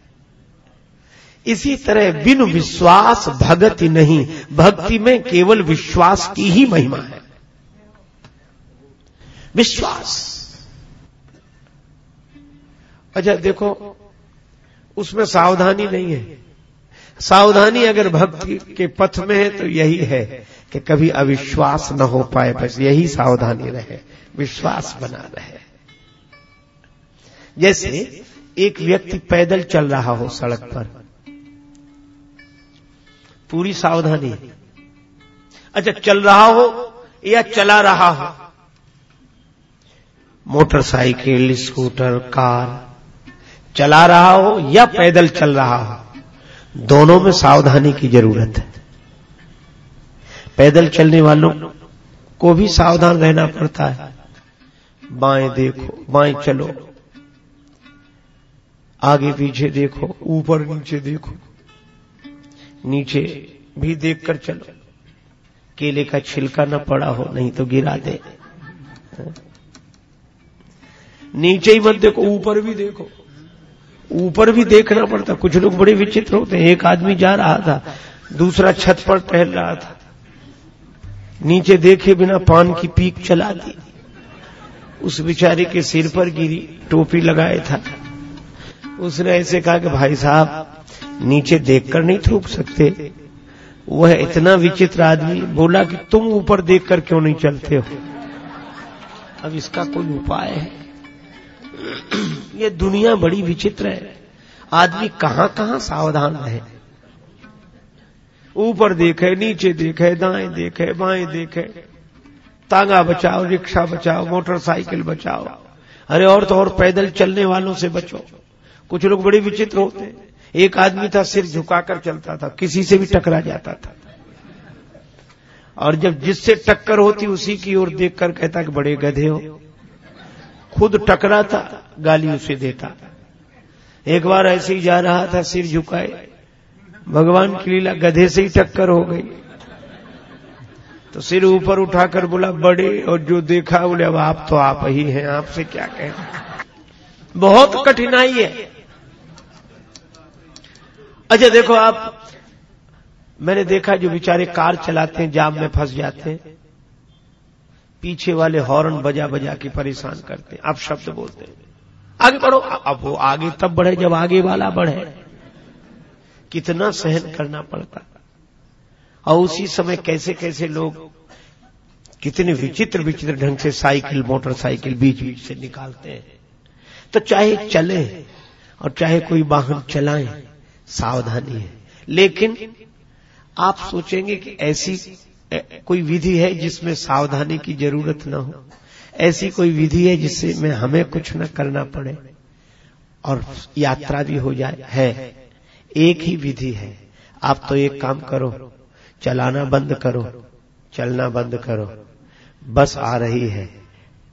S1: इसी तरह बिन विश्वास भगति नहीं, भक्ति में केवल विश्वास की ही महिमा है। विश्वास। अच्छा देखो, उसमें सावधानी नहीं है। सावधानी अगर भक्ति के पथ में है तो यही है कि कभी अविश्वास न हो पाए, बस यही सावधानी रहे, विश्वास बना रहे। जैसे एक व्यक्ति पैदल चल रहा हो सड़क पर। पूरी सावधानी। अच्छा चल रहा हो या चला रहा हो? Motorcycle, scooter, car. चला रहा हो या पैदल चल रहा हो? दोनों में सावधानी की ज़रूरत है। पैदल चलने वालों को भी सावधान रहना पड़ता है। बाएँ देखो, बाएँ चलो। आगे पीछे देखो, ऊपर नीचे देखो। नीचे भी देखकर चलो। केले का छिलका न पड़ा हो, नहीं तो गिरा दे। नीचे ही मत देखो, ऊपर भी देखो। ऊपर भी देखना पड़ता। कुछ लोग बड़े विचित्र होते हैं। एक आदमी जा रहा था, दूसरा छत पर टहल रहा था। नीचे देखे बिना पान की पीक चला दी। उस बेचारे के सिर पर गिरी, टोपी लगाए था। उसने ऐसे कहा कि, भाई साहब, नीचे देखकर नहीं थूक सकते। वह इतना विचित्र आदमी बोला कि, तुम ऊपर देखकर क्यों नहीं चलते हो? अब इसका कोई उपाय है। ये दुनिया बड़ी विचित्र है। आदमी कहाँ कहाँ सावधान रहे। ऊपर देखे, नीचे देखे, दाएँ देखे, बाएँ देखे। तांगा बचाओ, रिक्शा बचाओ, मोटरसाइकिल बचाओ। अरे और तो और पैदल चलने वालों से बचो। कुछ लोग बड़े विचित्र होते एक आदमी था, सिर झुकाकर चलता था। किसी से भी टकरा जाता था। और जब जिससे टक्कर होती, उसी की ओर देखकर कहता कि बड़े गधे हो। खुद टकरा था गाली उसे देता। एक बार ऐसे ही जा रहा था, सिर झुकाए। भगवान की लीला गधे से ही टक्कर हो गई। तो सिर ऊपर उठाकर बोला, बड़े और जो देखा, बोले, अब आप तो आप ही हैं, आपसे क्या कहें? बहुत कठिनाई है। अच्छा देखो आप, मैंने देखा जो बेचारे कार चलाते हैं, जाम में फंस जाते हैं। पीछे वाले हॉर्न बजा बजा के परेशान करते हैं। आप शब्द बोलते हैं। आगे बढ़ो अब वो आगे तब बढ़े जब आगे वाला बढ़े। कितना सहन करना पड़ता। और उसी समय कैसे कैसे लोग कितने विचित्र विचित्र ढंग से साइकिल, मोटरसाइकिल बीच बीच से निकालते हैं। तो चाहे चले और चाहे कोई वाहन चलाएँ, सावधानी है। लेकिन आप सोचेंगे कि ऐसी कोई विधि है जिसमें सावधानी की ज़रूरत ना हो? ऐसी कोई विधि है जिससे में हमें कुछ न करना पड़े और यात्रा भी हो जाए? है। एक ही विधि है। आप तो एक काम करो। चलाना बंद करो। चलना बंद करो। बस आ रही है।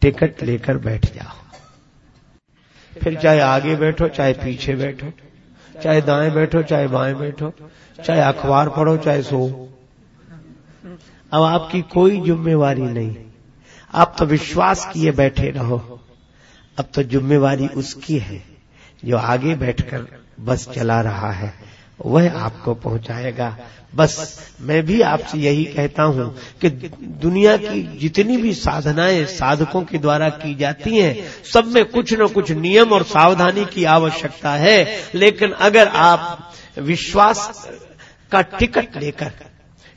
S1: टिकट लेकर बैठ जाओ। फिर चाहे आगे बैठो, चाहे पीछे बैठो, चाहे दाएँ बैठो, चाहे बाएँ बैठो, चाहे अखबार पढ़ो, चाहे सो। अब आपकी कोई जिम्मेवारी नहीं। आप तो विश्वास किए बैठे रहो। अब तो जिम्मेवारी उसकी है, जो आगे बैठकर बस चला रहा है। वह आपको पहुंचाएगा। बस मैं भी आपसे यही कहता हूँ कि दुनिया की जितनी भी साधनाएँ साधकों के द्वारा की जाती हैं, सब में कुछ न कुछ नियम और सावधानी की आवश्यकता है। लेकिन अगर आप विश्वास का टिकट लेकर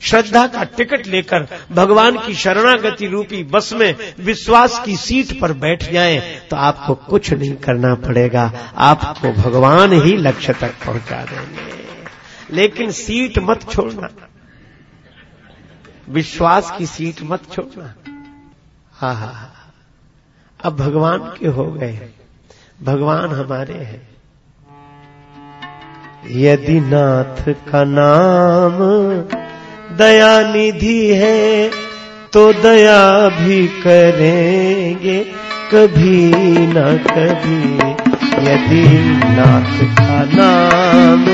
S1: श्रद्धा का टिकट लेकर भगवान की शरणागति रूपी बस में विश्वास की सीट पर बैठ जाए तो आपको कुछ नहीं करना पड़ेगा। आपको भगवान ही लक्ष्य तक पहुँचा देंगे। लेकिन सीट मत छोड़ना। विश्वास की सीट मत छोड़ना। हा हा हा। अब भगवान के हो गए। भगवान हमारे हैं। यदि नाथ का नाम दया निधि है तो दया भी करेंगे, कभी न कभी। यदि नाथ का नाम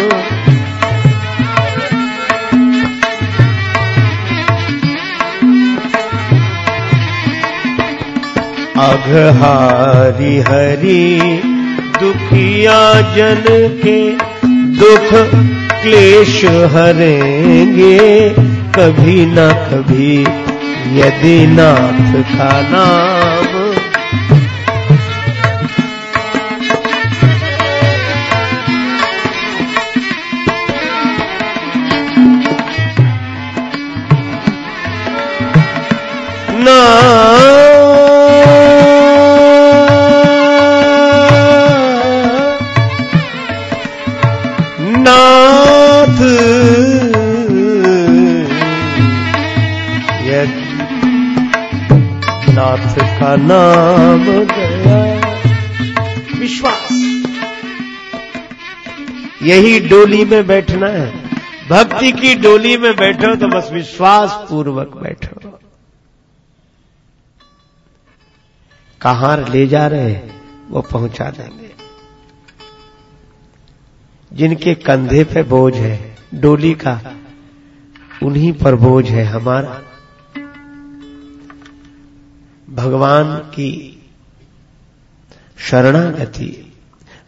S1: अघहारी हरी, दुखिया जन के दुख क्लेश हरेंगे कभी ना कभी यदि नाथ का नाम। नाथ नाम गया। विश्वास। यही डोली में बैठना है। भक्ति की डोली में बैठो तो बस विश्वास पूर्वक बैठो। कहाँ ले जा रहे हैं, वो पहुँचा देंगे। जिनके कंधे पे बोझ है, डोली का, उन्हीं पर बोझ है हमारा। भगवान की शरणागति,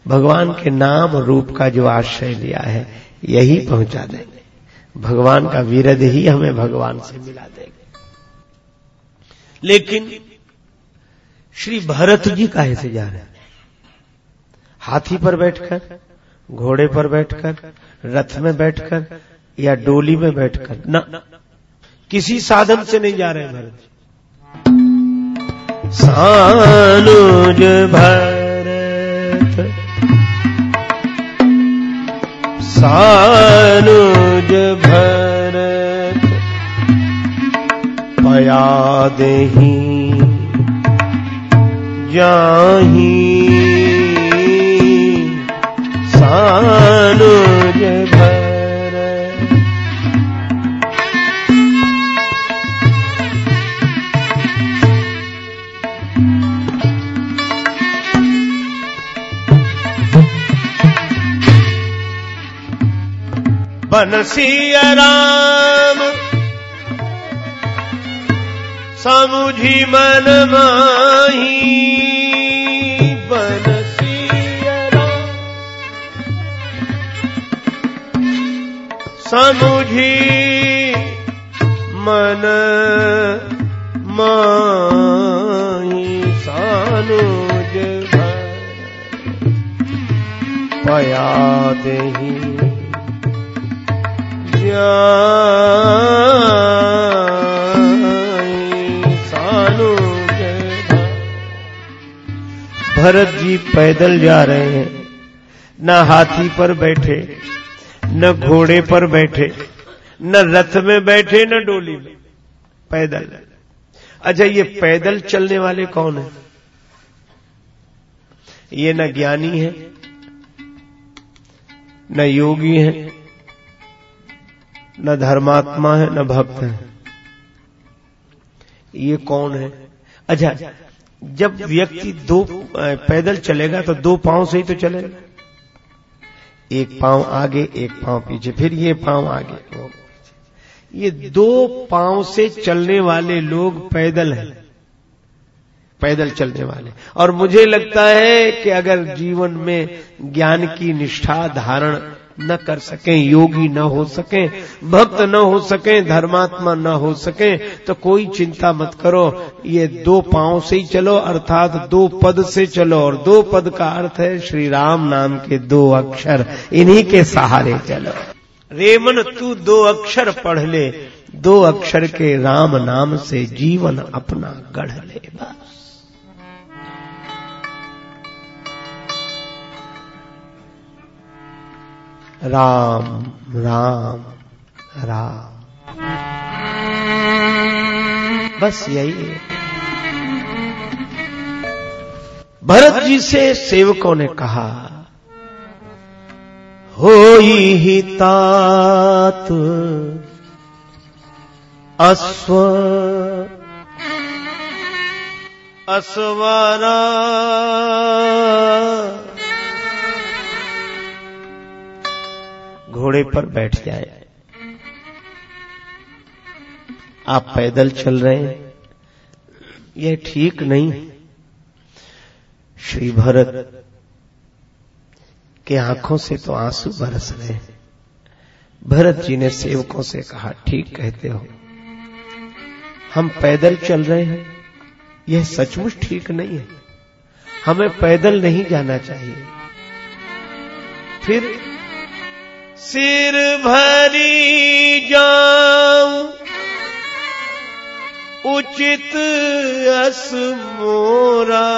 S1: भगवान के नाम रूप का जो आश्रय लिया है, यही पहुँचा देंगे। भगवान का विरध ही हमें भगवान से मिला देंगे। लेकिन श्री भरत जी काहे से जा रहे हैं। हाथी पर बैठकर, घोड़े पर बैठकर, रथ में बैठकर या डोली में बैठकर, न, किसी साधन से नहीं जा रहे हैं भरत जी। सानुज भरत। सानुज भरत। पया देही जाही। सानुज भरत बनसिया राम। समुझी मन माही। बनसिया समुझी मन माही। सानुज भर। पया देही। भरत जी पैदल जा रहे हैं। न हाथी पर बैठे, न घोड़े पर बैठे, न रथ में बैठे, न डोली में पैदल। अच्छा ये पैदल चलने वाले कौन है? ये न ज्ञानी है, न योगी है न धर्मात्मा है, न भक्त है। ये कौन है? अच्छा जब व्यक्ति दो पैदल चलेगा तो दो पाँव से ही तो चलेगा। एक पाँव आगे, एक पाँव पीछे, फिर ये पाँव आगे। ये दो पाँव से चलने वाले लोग पैदल हैं। पैदल चलने वाले। और मुझे लगता है कि अगर जीवन में ज्ञान की निष्ठा धारण न कर सकें, योगी न हो सकें, भक्त न हो सकें, धर्मात्मा न हो सकें तो कोई चिंता मत करो। ये दो पाँव से ही चलो, अर्थात दो पद से चलो, और दो पद का अर्थ है श्री राम नाम के दो अक्षर। इन्हीं के सहारे चलो। रेमन, तू दो अक्षर पढ़ ले। दो अक्षर के राम नाम से जीवन अपना गढ़ ले। बस। राम राम राम। बस यही है। भरत जी से सेवकों ने कहा हो ही तात, अश्व अस्वरा घोड़े पर बैठ जाए। आप पैदल चल रहे हैं। यह ठीक नहीं। श्री भरत के आँखों से तो आँसू बरस रहे हैं। भरत जी ने सेवकों से कहा, ठीक कहते हो। हम पैदल चल रहे हैं। यह सचमुच ठीक नहीं है। हमें पैदल नहीं जाना चाहिए। फिर सिर भरी जाऊँ। उचित अस मोरा।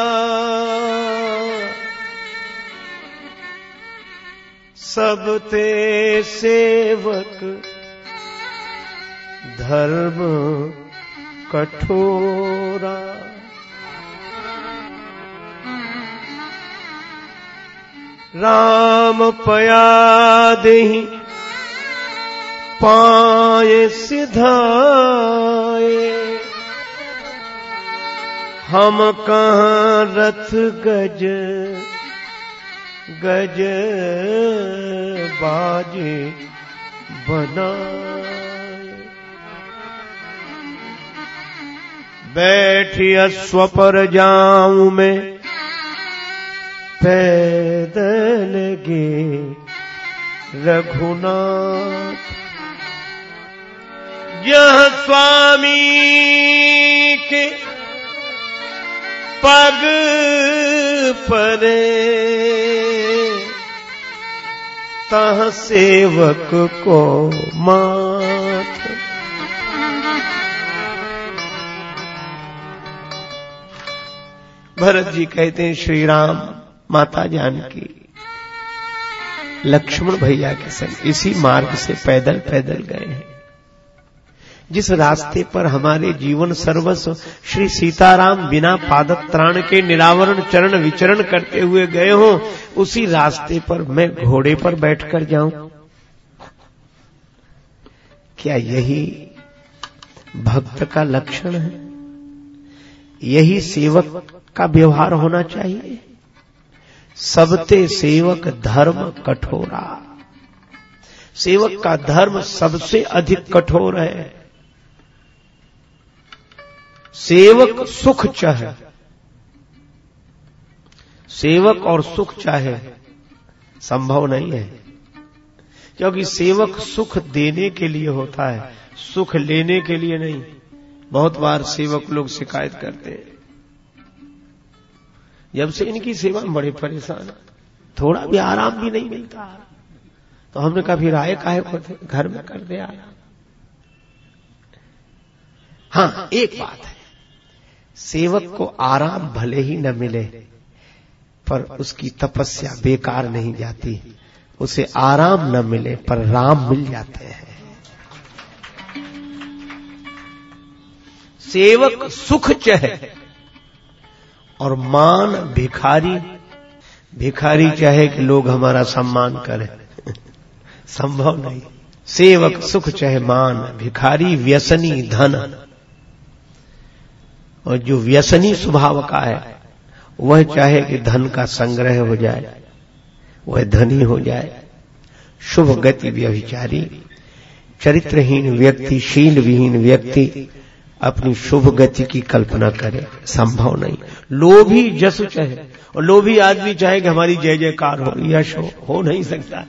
S1: सब ते सेवक धर्म कठोरा। राम पया दही पाए सिधाए। हम कहाँ रथ गज गज बाजे बनाए। बैठी अश्व पर जाऊँ मैं पैदल गे रघुनाथ। यह स्वामी के पग परे। तह सेवक को मात भरत जी कहते हैं श्री राम माता जानकी लक्ष्मण भैया के संग इसी मार्ग से पैदल पैदल गए हैं। जिस रास्ते पर हमारे जीवन सर्वस्व श्री सीताराम बिना पादक त्राण के निरावरण चरण विचरण करते हुए गए हो, उसी रास्ते पर मैं घोड़े पर बैठकर जाऊँ। क्या यही भक्त का लक्षण है? यही सेवक का व्यवहार होना चाहिए? सबते सेवक धर्म कठोरा। सेवक का धर्म सबसे अधिक कठोर है। सेवक सुख चाहे। सेवक और सुख चाहे संभव नहीं है। क्योंकि सेवक सुख देने के लिए होता है, सुख लेने के लिए नहीं। बहुत बार सेवक लोग शिकायत करते हैं। जब से इनकी सेवा में बड़े परेशान थोड़ा भी आराम भी नहीं मिलता। तो हमने कहा, फिर आए काहे को घर में कर दे हाँ एक बात है। सेवक को आराम भले ही न मिले, पर उसकी तपस्या बेकार नहीं जाती। उसे आराम न मिले, पर राम मिल जाते हैं। सेवक सुख चाहे। और मान भिखारी। भिखारी चाहे कि लोग हमारा सम्मान करें। संभव नहीं। सेवक सुख चाहे मान, भिखारी व्यसनी धन। और जो व्यसनी स्वभाव का है, वह चाहे कि धन का संग्रह हो जाए, वह धनी हो जाए। शुभ गति व्यभिचारी, चरित्रहीन व्यक्ति शील विहीन व्यक्ति अपनी शुभ गति की कल्पना करे। संभव नहीं। लोभी जस चाहे, और लोभी आदमी चाहे कि हमारी जय जयकार हो, यश हो हो नहीं सकता।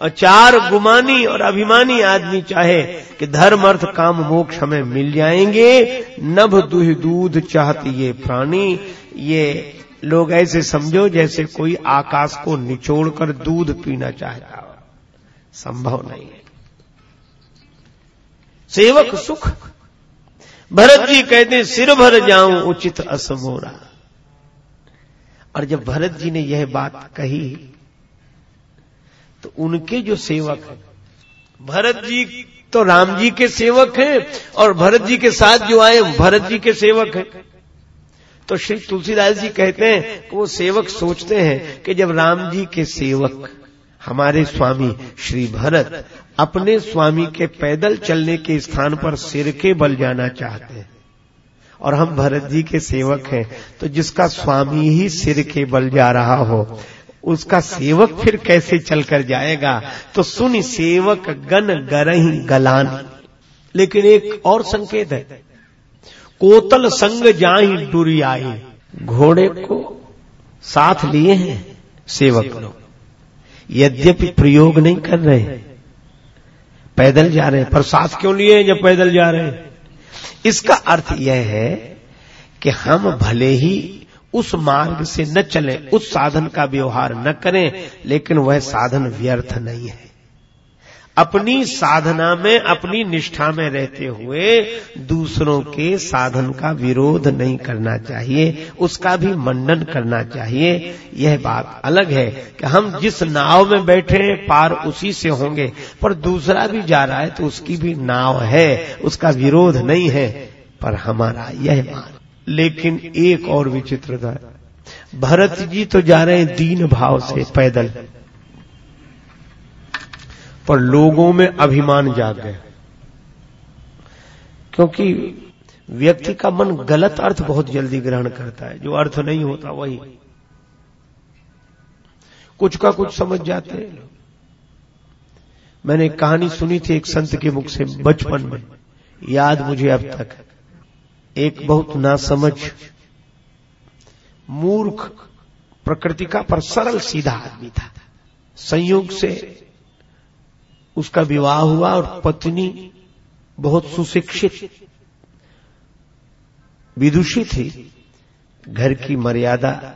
S1: और चार गुमानी और अभिमानी आदमी चाहे कि धर्म, अर्थ, काम, मोक्ष हमें मिल जाएँगे। नभ दुह दूध चाहती ये प्राणी। ये लोग ऐसे समझो जैसे कोई आकाश को निचोड़कर दूध पीना चाहता हो। संभव नहीं है। सेवक सुख भरत जी कहते सिर भर जाऊँ, उचित असमोरा। और जब भरत जी ने यह बात कही तो उनके जो सेवक हैं, भरत जी तो राम जी के सेवक हैं, और भरत जी के साथ जो आए, भरत जी के सेवक हैं। तो श्री तुलसीदास जी कहते हैं कि वो सेवक सोचते हैं कि जब राम जी के सेवक, हमारे स्वामी श्री भरत अपने स्वामी के पैदल चलने के स्थान पर सिर के बल जाना चाहते हैं। और हम भरत जी के सेवक हैं तो जिसका स्वामी ही सिर के बल जा रहा हो, उसका सेवक फिर कैसे चलकर जाएगा? तो सुन, सेवक गन गरही गलान। लेकिन एक और संकेत है, कोतल संग जाही डुरियाई। घोड़े को साथ लिए हैं सेवक लोग, यद्यपि प्रयोग नहीं कर रहे पैदल जा रहे हैं पर सांस क्यों लिए हैं जब पैदल जा रहे हैं? इसका अर्थ यह है कि हम भले ही उस मार्ग से न चले उस साधन का व्यवहार न करें लेकिन वह साधन व्यर्थ नहीं है। अपनी साधना में, अपनी निष्ठा में रहते हुए दूसरों के साधन का विरोध नहीं करना चाहिए, उसका भी मंडन करना चाहिए। यह बात अलग है कि हम जिस नाव में बैठे हैं, पार उसी से होंगे, पर दूसरा भी जा रहा है तो उसकी भी नाव है, उसका विरोध नहीं है, पर हमारा यह मान। लेकिन एक और विचित्रता, भरत जी तो जा रहे हैं दीन भाव से पैदल। पर लोगों में अभिमान जाग गया। क्योंकि व्यक्ति का मन गलत अर्थ बहुत जल्दी ग्रहण करता है। जो अर्थ नहीं होता वही। कुछ का कुछ समझ जाते हैं। मैंने एक कहानी सुनी थी एक संत के मुख से बचपन में। याद मुझे अब तक एक बहुत नासमझ, मूर्ख प्रकृति का पर सरल सीधा आदमी था। संयोग से उसका विवाह हुआ और पत्नी बहुत सुशिक्षित, विदुषी थी, घर की मर्यादा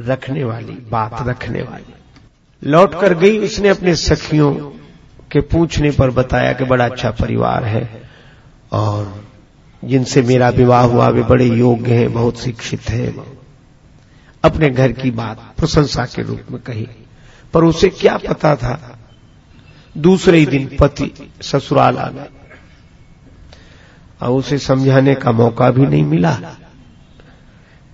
S1: रखने वाली, बात रखने वाली। लौट कर गई, उसने अपने सखियों के पूछने पर बताया कि बड़ा अच्छा परिवार है और जिनसे मेरा विवाह हुआ, वे बड़े योग्य हैं, बहुत शिक्षित हैं। अपने घर की बात प्रशंसा के रूप में कही। पर उसे क्या पता था दूसरे ही दिन पति, ससुराल आ गए। और उसे समझाने का मौका भी नहीं मिला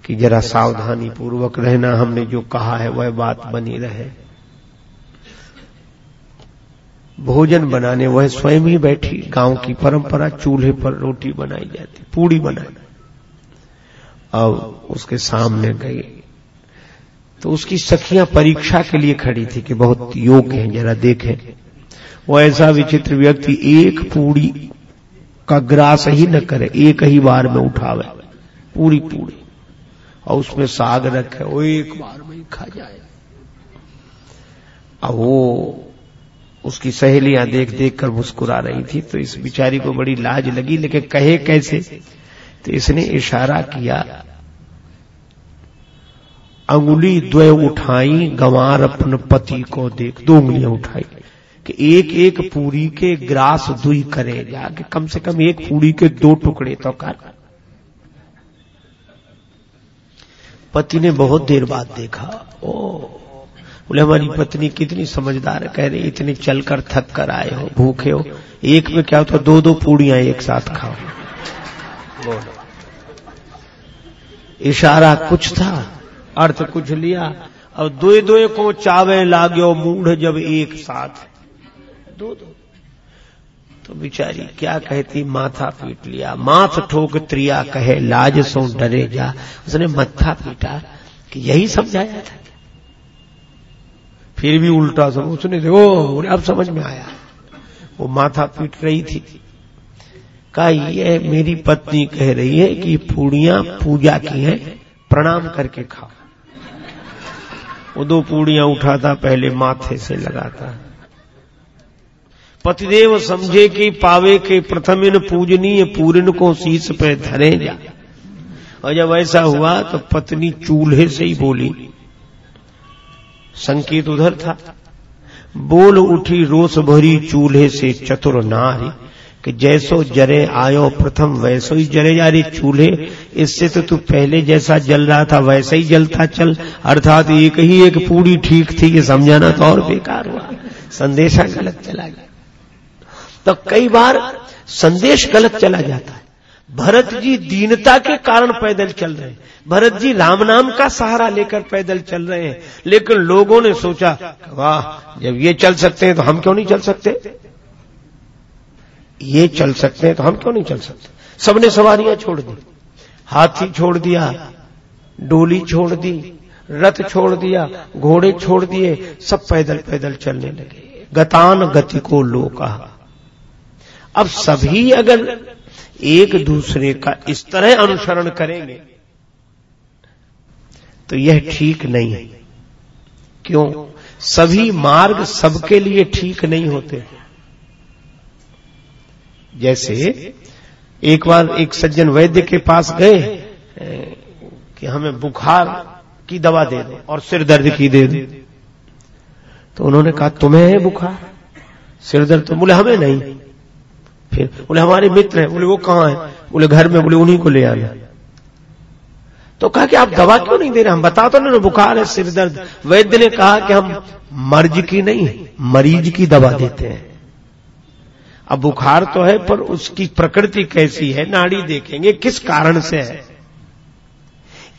S1: कि जरा सावधानी पूर्वक रहना हमने जो कहा है, वह बात बनी रहे। भोजन बनाने, वह स्वयं ही बैठी। गाँव की परंपरा, चूल्हे पर रोटी बनाई जाती, पूड़ी बनाई। अब उसके सामने गई तो उसकी सखियाँ परीक्षा के लिए खड़ी थी कि बहुत योग्य हैं, जरा देखें। वो ऐसा विचित्र व्यक्ति एक पूड़ी का ग्रास ही न करे, एक ही बार में उठावे, पूरी पूरी और उसमें साग रखे, वो एक बार में ही खा जाए। अब वो उसकी सहेलियाँ देख देख कर मुस्कुरा रही थी तो इस बिचारी को बड़ी लाज लगी, लेकिन कहे कैसे? तो इसने इशारा किया, अंगुली द्वय उठाई, गंवार अपन पति को देख, दो उंगलियाँ उठाई। कि एक एक पूरी के ग्रास दुई करे जाके कम से कम एक पूरी के दो टुकड़े तो कर। पति ने बहुत देर बाद देखा, ओ, बोले, हमारी पत्नी कितनी समझदार कह रही, इतनी चलकर थक कर आए हो, भूखे हो। एक में क्या होता दो दो पूड़ियाँ एक साथ खाओ। इशारा कुछ था, अर्थ कुछ लिया, और दो दो को चावे लागो मूढ़ जब एक साथ। दो दो। तो बिचारी क्या कहती, माथा पीट लिया, माथ ठोक त्रिया कहे, लाज सो डरे जा। उसने मत्था पीटा कि यही समझाया था। फिर भी उल्टा सब, उसने देखो अब समझ में आया। वो माथा पीट रही थी। कहा, ये मेरी पत्नी कह रही है कि पूड़ियाँ पूजा की हैं, प्रणाम करके खाओ। वो दो पूड़ियाँ उठाता, पहले माथे से लगाता। पतिदेव समझे कि पावे के प्रथम इन पूजनीय पूरन को शीश पे धरे जा। और जब ऐसा हुआ तो पत्नी चूल्हे से ही बोली, संकेत उधर था। बोल उठी रोष भरी चूल्हे से चतुर नारी कि जैसो जरे आयो प्रथम वैसो ही जरे जा रही चूल्हे। इससे तो तू पहले जैसा जल रहा था वैसा ही जलता चल। अर्थात एक ही एक पूरी ठीक थी ये समझाना तो और बेकार हुआ। संदेशा गलत चला गया। तो कई बार संदेश गलत चला जाता है। भरत जी दीनता के कारण पैदल चल रहे हैं। भरत जी राम नाम का सहारा लेकर पैदल चल रहे हैं। लेकिन लोगों ने सोचा, वाह, जब ये चल सकते हैं तो हम क्यों नहीं चल सकते? ये चल सकते हैं तो हम क्यों नहीं चल सकते? सबने सवारियाँ छोड़ दी, हाथी छोड़ दिया, डोली छोड़ दी, रथ छोड़ दिया, घोड़े छोड़ दिए, सब पैदल पैदल चलने लगे। गतान गति को लोका। अब सभी अगर एक दूसरे का इस तरह अनुसरण करेंगे तो यह ठीक नहीं है। क्यों? सभी मार्ग सबके लिए ठीक नहीं होते। जैसे एक बार एक सज्जन वैद्य के पास गए कि हमें बुखार की दवा दे दो और सिर दर्द की दे दो। तो उन्होंने कहा, तुम्हें है बुखार? सिर दर्द तो बोले, हमें नहीं। फिर बोले, हमारे मित्र हैं। बोले, वो कहाँ है? बोले, घर में। बोले, उन्हीं को ले आना। तो कहा कि आप दवा क्यों नहीं दे रहे? हम बता तो ना बुखार है, सिर दर्द। वैद्य ने कहा कि हम मर्ज की नहीं, मरीज़ की दवा देते हैं। अब बुखार तो है, पर उसकी प्रकृति कैसी है? नाड़ी देखेंगे, किस कारण से है?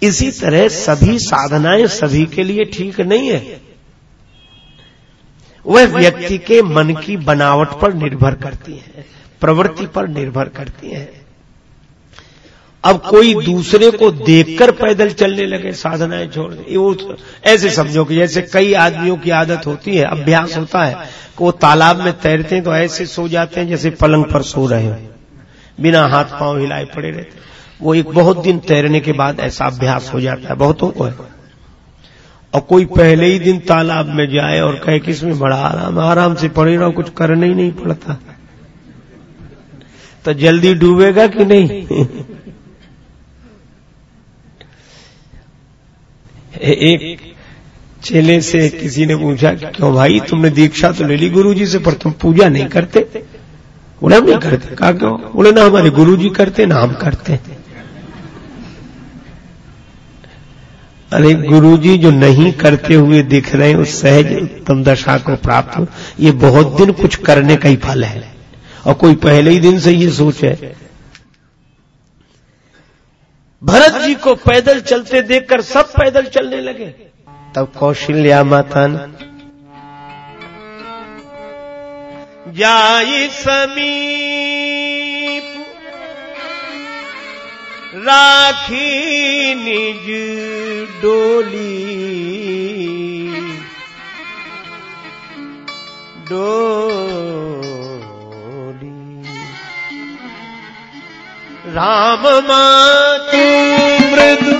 S1: इसी तरह सभी साधनाएँ सभी के लिए ठीक नहीं है। वह व्यक्ति के मन की बनावट पर निर्भर करती है। प्रवृत्ति पर निर्भर करती है। अब कोई दूसरे को देखकर पैदल चलने लगे साधनाएँ छोड़ दे वो ऐसे समझो कि जैसे कई आदमियों की आदत होती है अभ्यास होता है कि वो तालाब में तैरते हैं तो ऐसे सो जाते हैं जैसे पलंग पर सो रहे हो। बिना हाथ पाँव हिलाए पड़े रहते वो एक बहुत दिन तैरने के बाद ऐसा अभ्यास हो जाता है बहुतों को है। और कोई पहले ही दिन तालाब में जाए और कहे कि इसमें बड़ा आराम आराम से पड़े रहो कुछ करना ही नहीं पड़ता। तो जल्दी डूबेगा कि नहीं? एक चेले से किसी ने पूछा क्यों भाई तुमने दीक्षा तो ले ली गुरुजी से, पर तुम पूजा नहीं करते? बोले, हम नहीं करते। कहा क्यों? बोले, ना हमारे गुरुजी करते, ना हम करते। अरे गुरुजी जो नहीं करते हुए दिख रहे हैं, उस सहज उत्तम दशा को प्राप्त हो ये बहुत दिन कुछ करने का ही फल है। और कोई पहले ही दिन से ये सोच है। भरत जी को पैदल चलते देखकर सब पैदल चलने लगे। तब कौशल्या माता ने जाई समीप राखी निज डोली। डोली राम मातु। मृदु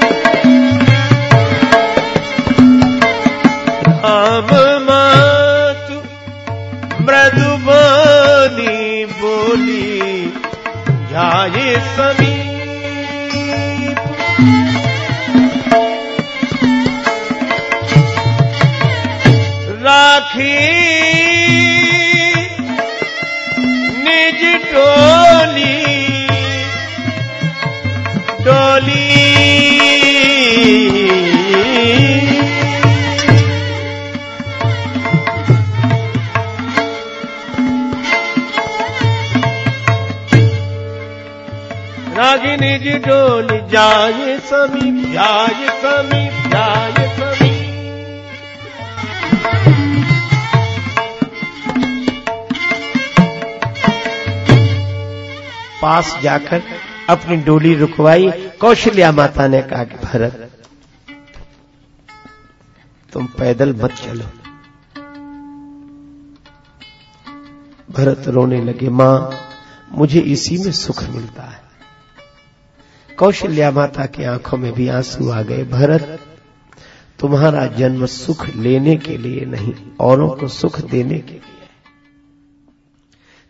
S1: राम मातु मृदु बनी बोली जाए समीप। राखी निज डोली रागिनी जी डोली जाए समीप जाए समीप जाए समीप पास जाकर अपनी डोली रुकवाई कौशल्या माता ने कहा कि भरत, तुम पैदल मत चलो। भरत रोने लगे, माँ, मुझे इसी में सुख मिलता है। कौशल्या माता की आँखों में भी आँसू आ गए, भरत, तुम्हारा जन्म सुख लेने के लिए नहीं, औरों को सुख देने के लिए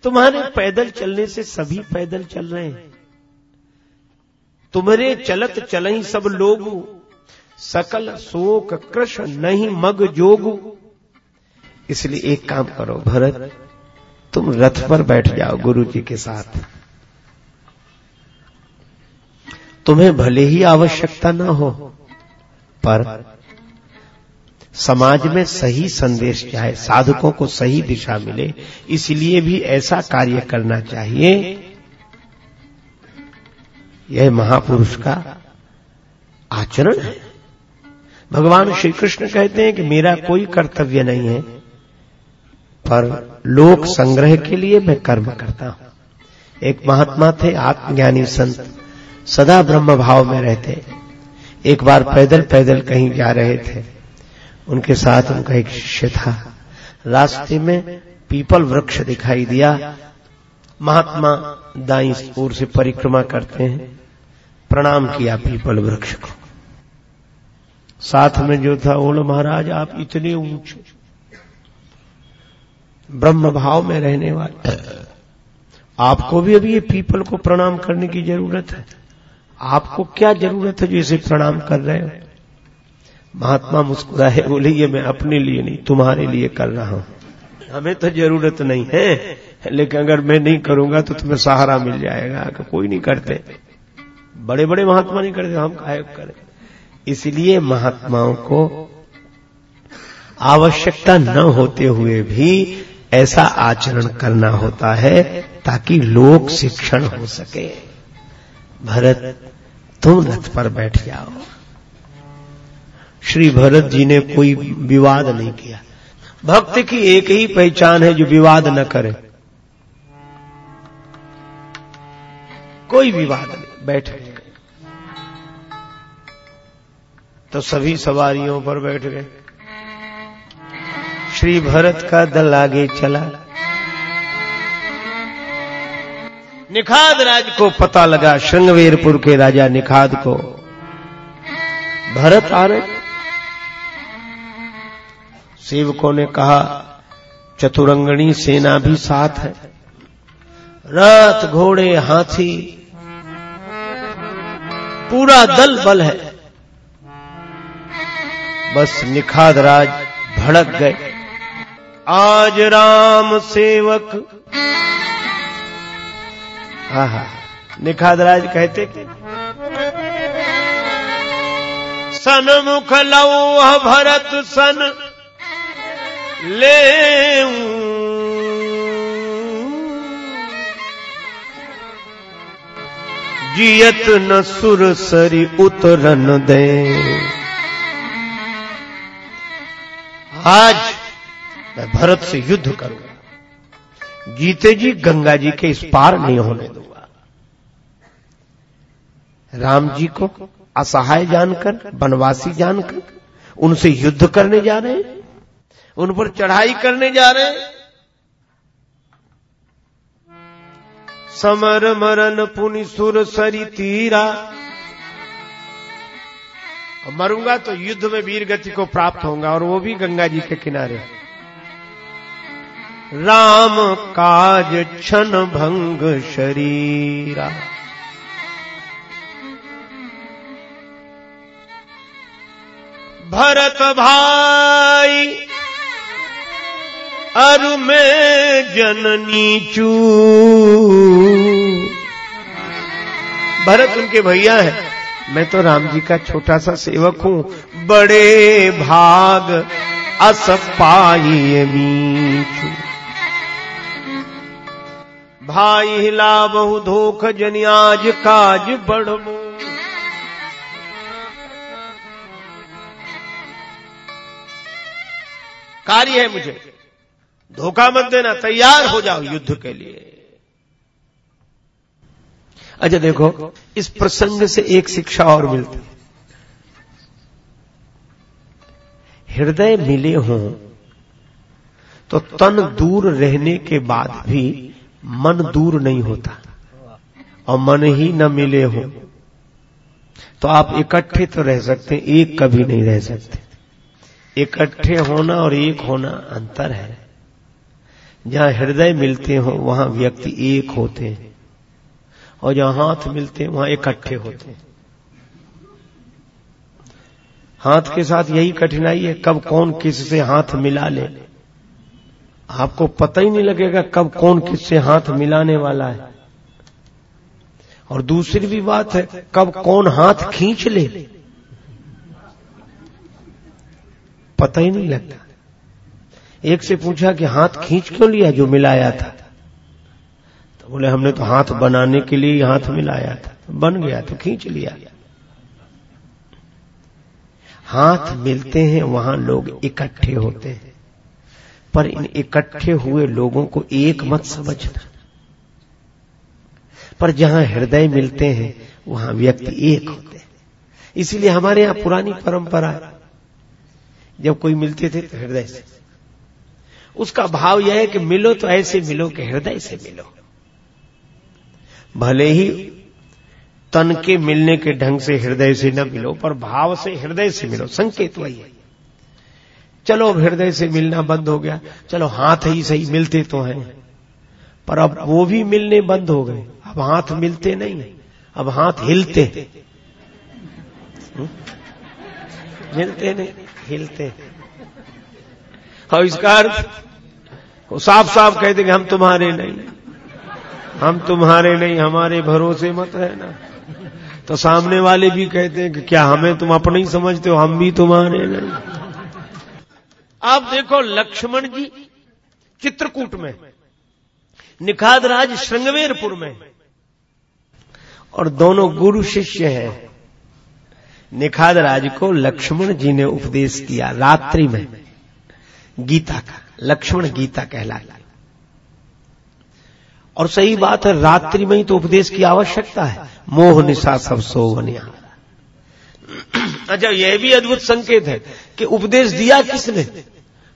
S1: तुम्हारे पैदल चलने से सभी पैदल चल रहे हैं। तुम्हारे चलत चलई सब लोग, सकल शोक कृष्ण नहीं मग जोग। इसलिए एक काम करो भरत, तुम रथ पर बैठ जाओ गुरु जी के साथ। तुम्हें भले ही आवश्यकता न हो, पर समाज में सही संदेश जाए साधकों को सही दिशा मिले, इसलिए भी ऐसा कार्य करना चाहिए। यह महापुरुष का आचरण है। भगवान श्री कृष्ण कहते हैं कि मेरा कोई कर्तव्य नहीं है, पर लोक संग्रह के लिए मैं कर्म करता हूँ। एक महात्मा थे, आत्मज्ञानी संत, सदा ब्रह्म भाव में रहते। एक बार पैदल पैदल कहीं जा रहे थे। उनके साथ उनका एक शिष्य था। रास्ते में पीपल वृक्ष दिखाई दिया। महात्मा दाई ओर से परिक्रमा करते हैं। प्रणाम किया पीपल वृक्ष को। साथ में जो था, बोलो, महाराज, आप इतने ऊँचे ब्रह्म भाव में रहने वाले आपको भी अभी ये पीपल को प्रणाम करने की ज़रूरत है। आपको क्या ज़रूरत है जो इसे प्रणाम कर रहे हो? महात्मा मुस्कुराए, बोले, ये मैं अपने लिए नहीं, तुम्हारे लिए कर रहा हूँ। हमें तो ज़रूरत नहीं है। लेकिन अगर मैं नहीं करूँगा तो तुम्हें सहारा मिल जाएगा, कि कोई नहीं करते। बड़े बड़े महात्मा नहीं करते, हम काहे करें। इसलिए महात्माओं को आवश्यकता न होते हुए भी ऐसा आचरण करना होता है, ताकि लोक शिक्षण हो सके। भरत, तुम रथ पर बैठ जाओ। श्री भरत जी ने कोई विवाद नहीं किया। भक्त की एक ही पहचान है जो विवाद न करे। कोई विवाद नहीं। बैठ गए तो सभी सवारियों पर बैठ गए। श्री भरत का दल आगे चला। निखाद राज को पता लगा श्रृंगवेरपुर के राजा निखाद को। भरत आ रहे। सेवकों ने कहा, चतुरंगणी सेना भी साथ है। रथ घोड़े हाथी। पूरा दल बल है। बस निखाद राज भड़क गए। आज राम सेवक। आहा, निखाद राज कहते, सन मुख लौह भरत सन ले जियत न सुर सरी उतरन दे। आज मैं भरत से युद्ध करूँगा। जीते जी, गंगा जी के इस पार नहीं होने दूँगा। राम जी को असहाय जानकर, वनवासी जानकर, उनसे युद्ध करने जा रहे हैं। उन पर चढ़ाई करने जा रहे हैं। समर मरन पुनि सुर सरी तीरा। मरूँगा तो युद्ध में वीर गति को प्राप्त होगा और वो भी गंगा जी के किनारे। राम काज क्षण भंग शरीरा। भरत भाई अरु में जननी चू। भरत उनके भैया है। मैं तो राम जी का छोटा सा सेवक हूँ। बड़े भाग अस पाई भाई हिला बहु धोख जनियाज काज बढ़मो। कार्य है मुझे। धोखा मत देना तैयार हो जाओ युद्ध के लिए। अच्छा देखो, इस प्रसंग से एक शिक्षा और मिलती। हृदय मिले हों तो तन दूर रहने के बाद भी मन दूर नहीं होता, और मन ही न मिले हो तो आप इकट्ठे तो रह सकते हैं एक कभी नहीं रह सकते। इकट्ठे होना और एक होना अंतर है। जहाँ हृदय मिलते हो, वहाँ व्यक्ति एक होते हैं। और जहाँ हाथ मिलते हैं, वहाँ इकट्ठे होते हैं। हाथ के साथ यही कठिनाई है, कब कौन किस से हाथ मिला ले। आपको पता ही नहीं लगेगा कब कौन किससे हाथ मिलाने वाला है। और दूसरी भी बात है, कब कौन हाथ खींच ले। पता ही नहीं लगता। एक से पूछा कि हाथ खींच क्यों लिया जो मिलाया था? तो बोले, हमने तो हाथ बनाने के लिए हाथ मिलाया था। तो बन गया तो खींच लिया। हाथ मिलते हैं, वहाँ लोग इकट्ठे होते हैं। पर इन इकट्ठे हुए लोगों को एक मत समझना। पर जहाँ हृदय मिलते हैं, वहाँ व्यक्ति एक होते हैं। इसीलिए हमारे यहाँ पुरानी परंपरा जब कोई मिलते थे तो हृदय से। उसका भाव यह है कि मिलो तो ऐसे मिलो कि हृदय से मिलो। भले ही तन के मिलने के ढंग से हृदय से न मिलो, पर भाव से हृदय से मिलो। संकेत वही है। चलो हृदय से मिलना बंद हो गया। चलो हाथ ही सही मिलते तो हैं। पर अब वो भी मिलने बंद हो गए। अब हाथ मिलते नहीं। अब हाथ हिलते। मिलते नहीं, हिलते। और इसका अर्थ? साफ़ साफ़ कहते कि हम तुम्हारे नहीं। हम तुम्हारे नहीं, हमारे भरोसे मत है ना तो सामने वाले भी कहते हैं कि क्या हमें तुम अपने ही समझते हो, हम भी तुम्हारे नहीं। आप देखो लक्ष्मण जी, चित्रकूट में, निखाद राज श्रृंगवेरपुर में, और दोनों गुरु शिष्य हैं। निखाद राज को लक्ष्मण जी ने उपदेश किया रात्रि में। गीता का लक्ष्मण गीता कहलाया और सही बात है रात्रि में ही तो उपदेश की आवश्यकता है। मोह निशा सब सोवनिया अच्छा यह भी अद्भुत संकेत है कि उपदेश दिया किसने?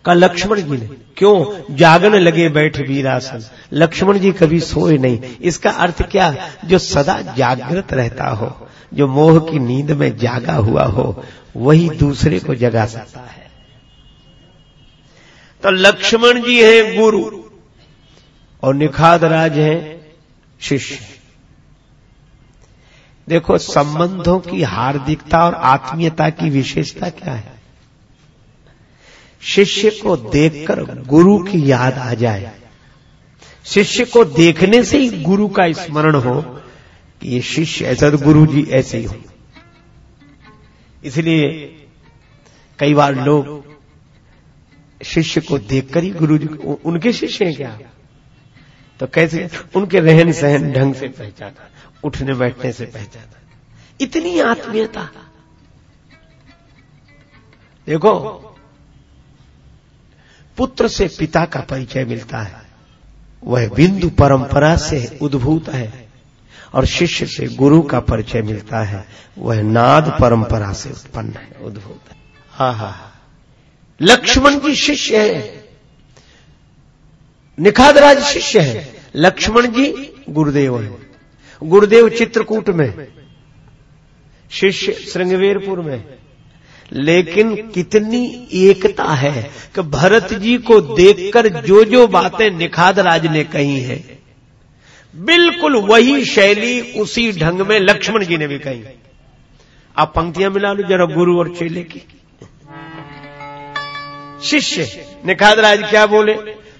S1: का लक्ष्मण जी ने। क्यों? जागने लगे बैठ वीरासन। लक्ष्मण जी कभी सोए नहीं। इसका अर्थ क्या? जो सदा जागृत रहता हो जो मोह की नींद में जागा हुआ हो वही दूसरे को जगा सकता है। तो लक्ष्मण जी हैं गुरु। और निखाद राज हैं शिष्य। देखो, संबंधों की हार्दिकता और आत्मीयता की विशेषता क्या है? शिष्य को देखकर गुरु की याद आ जाए। शिष्य को देखने से ही गुरु का स्मरण हो कि ये शिष्य ऐसा तो गुरु जी ऐसे ही हो। इसलिए कई बार लोग शिष्य को देखकर ही गुरु जी उनके शिष्य हैं क्या? तो कैसे, उनके रहन सहन ढंग से पहचाना उठने बैठने से पहचाना इतनी आत्मीयता। देखो, पुत्र से पिता का परिचय मिलता है। वह बिंदु परंपरा से उद्भूत है और शिष्य से गुरु का परिचय मिलता है। वह नाद परंपरा से उत्पन्न है, उद्भूत है, हा हा। लक्ष्मण जी शिष्य है। निखादराज शिष्य है। लक्ष्मण जी गुरुदेव है। गुरुदेव चित्रकूट में। शिष्य श्रृंगवेरपुर में। लेकिन कितनी एकता है कि भरत जी को देखकर जो जो बातें निखाद राज ने कही है, बिल्कुल वही शैली उसी ढंग में लक्ष्मण जी ने भी कही। आप पंक्तियाँ मिला लो जरा, गुरु और चेले की। शिष्य। निखाद राज क्या बोले?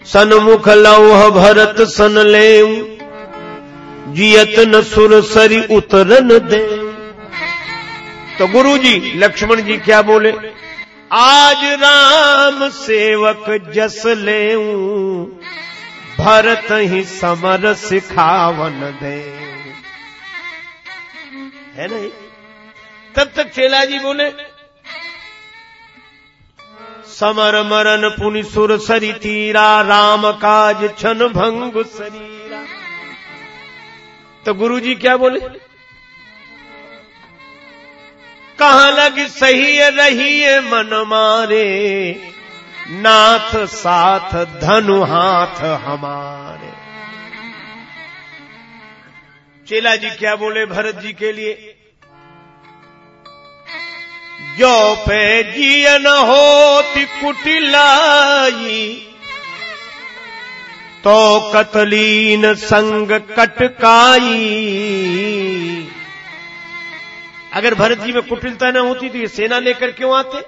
S1: सनमुख लौह भरत सन ले जियत न सुर सरी उतरन दे। तो गुरु जी लक्ष्मण जी क्या बोले? आज राम सेवक जस ले भरत ही समर सिखावन दे। है नहीं? तब तक चेला जी बोले समर मरन पुनि सुर सरी तीरा, राम काज छन भंग शरीरा तो गुरु जी क्या बोले? कहा लग सही रही मन मारे? नाथ साथ धनु हाथ हमारे। चेला जी क्या बोले भरत जी के लिए? जो पे जियन होती कुटिलाई। तो कतलीन संग कटकाई। अगर भरत जी में कुटिलता न होती तो ये सेना लेकर क्यों आते?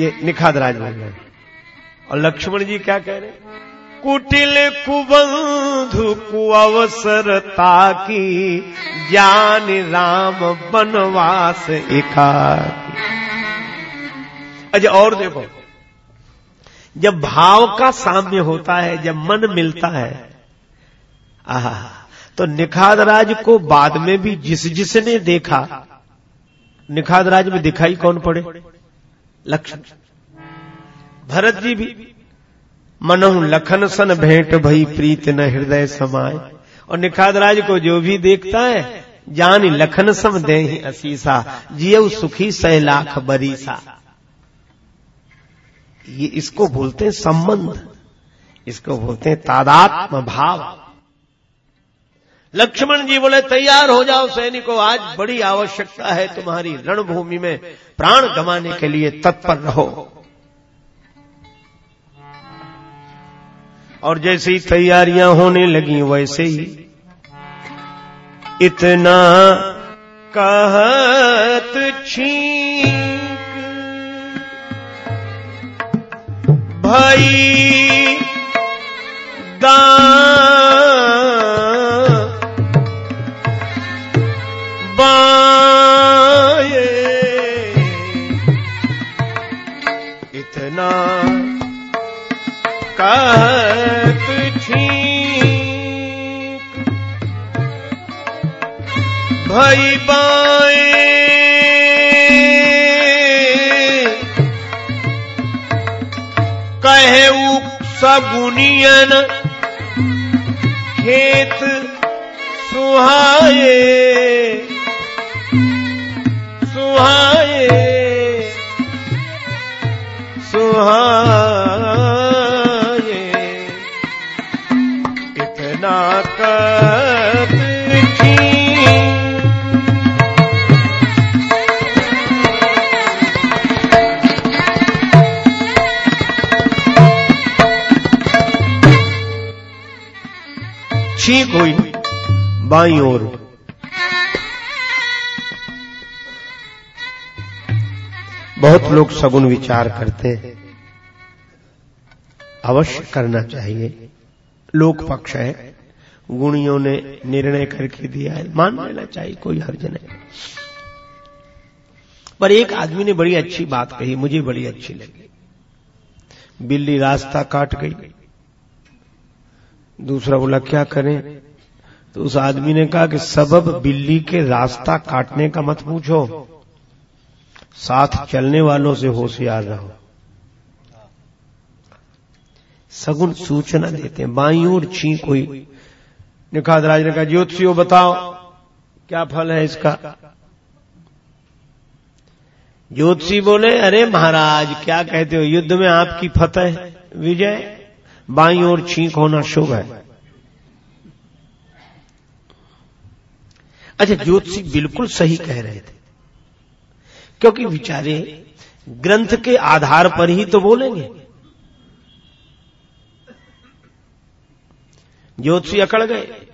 S1: ये निखाद राज और लक्ष्मण जी क्या कह रहे कुटिल कुबंधु कुअवसर ताकि ज्ञान राम बनवास एकाकी। अच्छा और देखो, जब भाव का साम्य होता है, जब मन मिलता है, आह तो निखाद राज को बाद में भी जिस जिसने देखा निखाद राज में दिखाई कौन पड़े? लक्ष्मण। भरत जी भी। मनहु लखन सन भेंट भई प्रीत न हृदय समाय और निखाद राज को जो भी देखता है, जान लखन सम दे असीसा जियो सुखी सह लाख बरीसा। ये इसको बोलते हैं संबंध, इसको बोलते हैं तादात्म भाव। लक्ष्मण जी बोले, तैयार हो जाओ सैनिकों, आज बड़ी आवश्यकता है तुम्हारी रणभूमि में प्राण गंवाने के लिए तत्पर रहो। और जैसे ही तैयारियाँ होने लगी वैसे ही। इतना कहत छीक। भाई दान भई बाए। कहे सगुनियन खेत सुहाए। सुहाए। सुहाए। इतना कर छींक हुई। बाई ओर। बहुत लोग सगुन विचार करते हैं। अवश्य करना चाहिए। लोक पक्ष है। गुणियों ने निर्णय करके दिया है। मान लेना चाहिए, कोई हर्ज नहीं। पर एक आदमी ने बड़ी अच्छी बात कही। मुझे बड़ी अच्छी लगी। बिल्ली रास्ता काट गई। दूसरा बोला, क्या करें? तो उस आदमी ने कहा कि, सबब बिल्ली के रास्ता काटने का मत पूछो। साथ चलने वालों से होशियार रहो। सगुन सूचना देते हैं। बाई और छींक कोई निखाद राज ने कहा, ज्योतिषियों, बताओ, क्या फल है इसका? ज्योतिषी बोले, अरे महाराज, क्या कहते हो? युद्ध में आपकी फतेह, विजय बाई और छींक होना शुभ है। अच्छा ज्योतिषी बिल्कुल सही कह रहे थे। क्योंकि विचारे ग्रंथ के आधार पर ही तो बोलेंगे। ज्योतिषी अकड़ गए।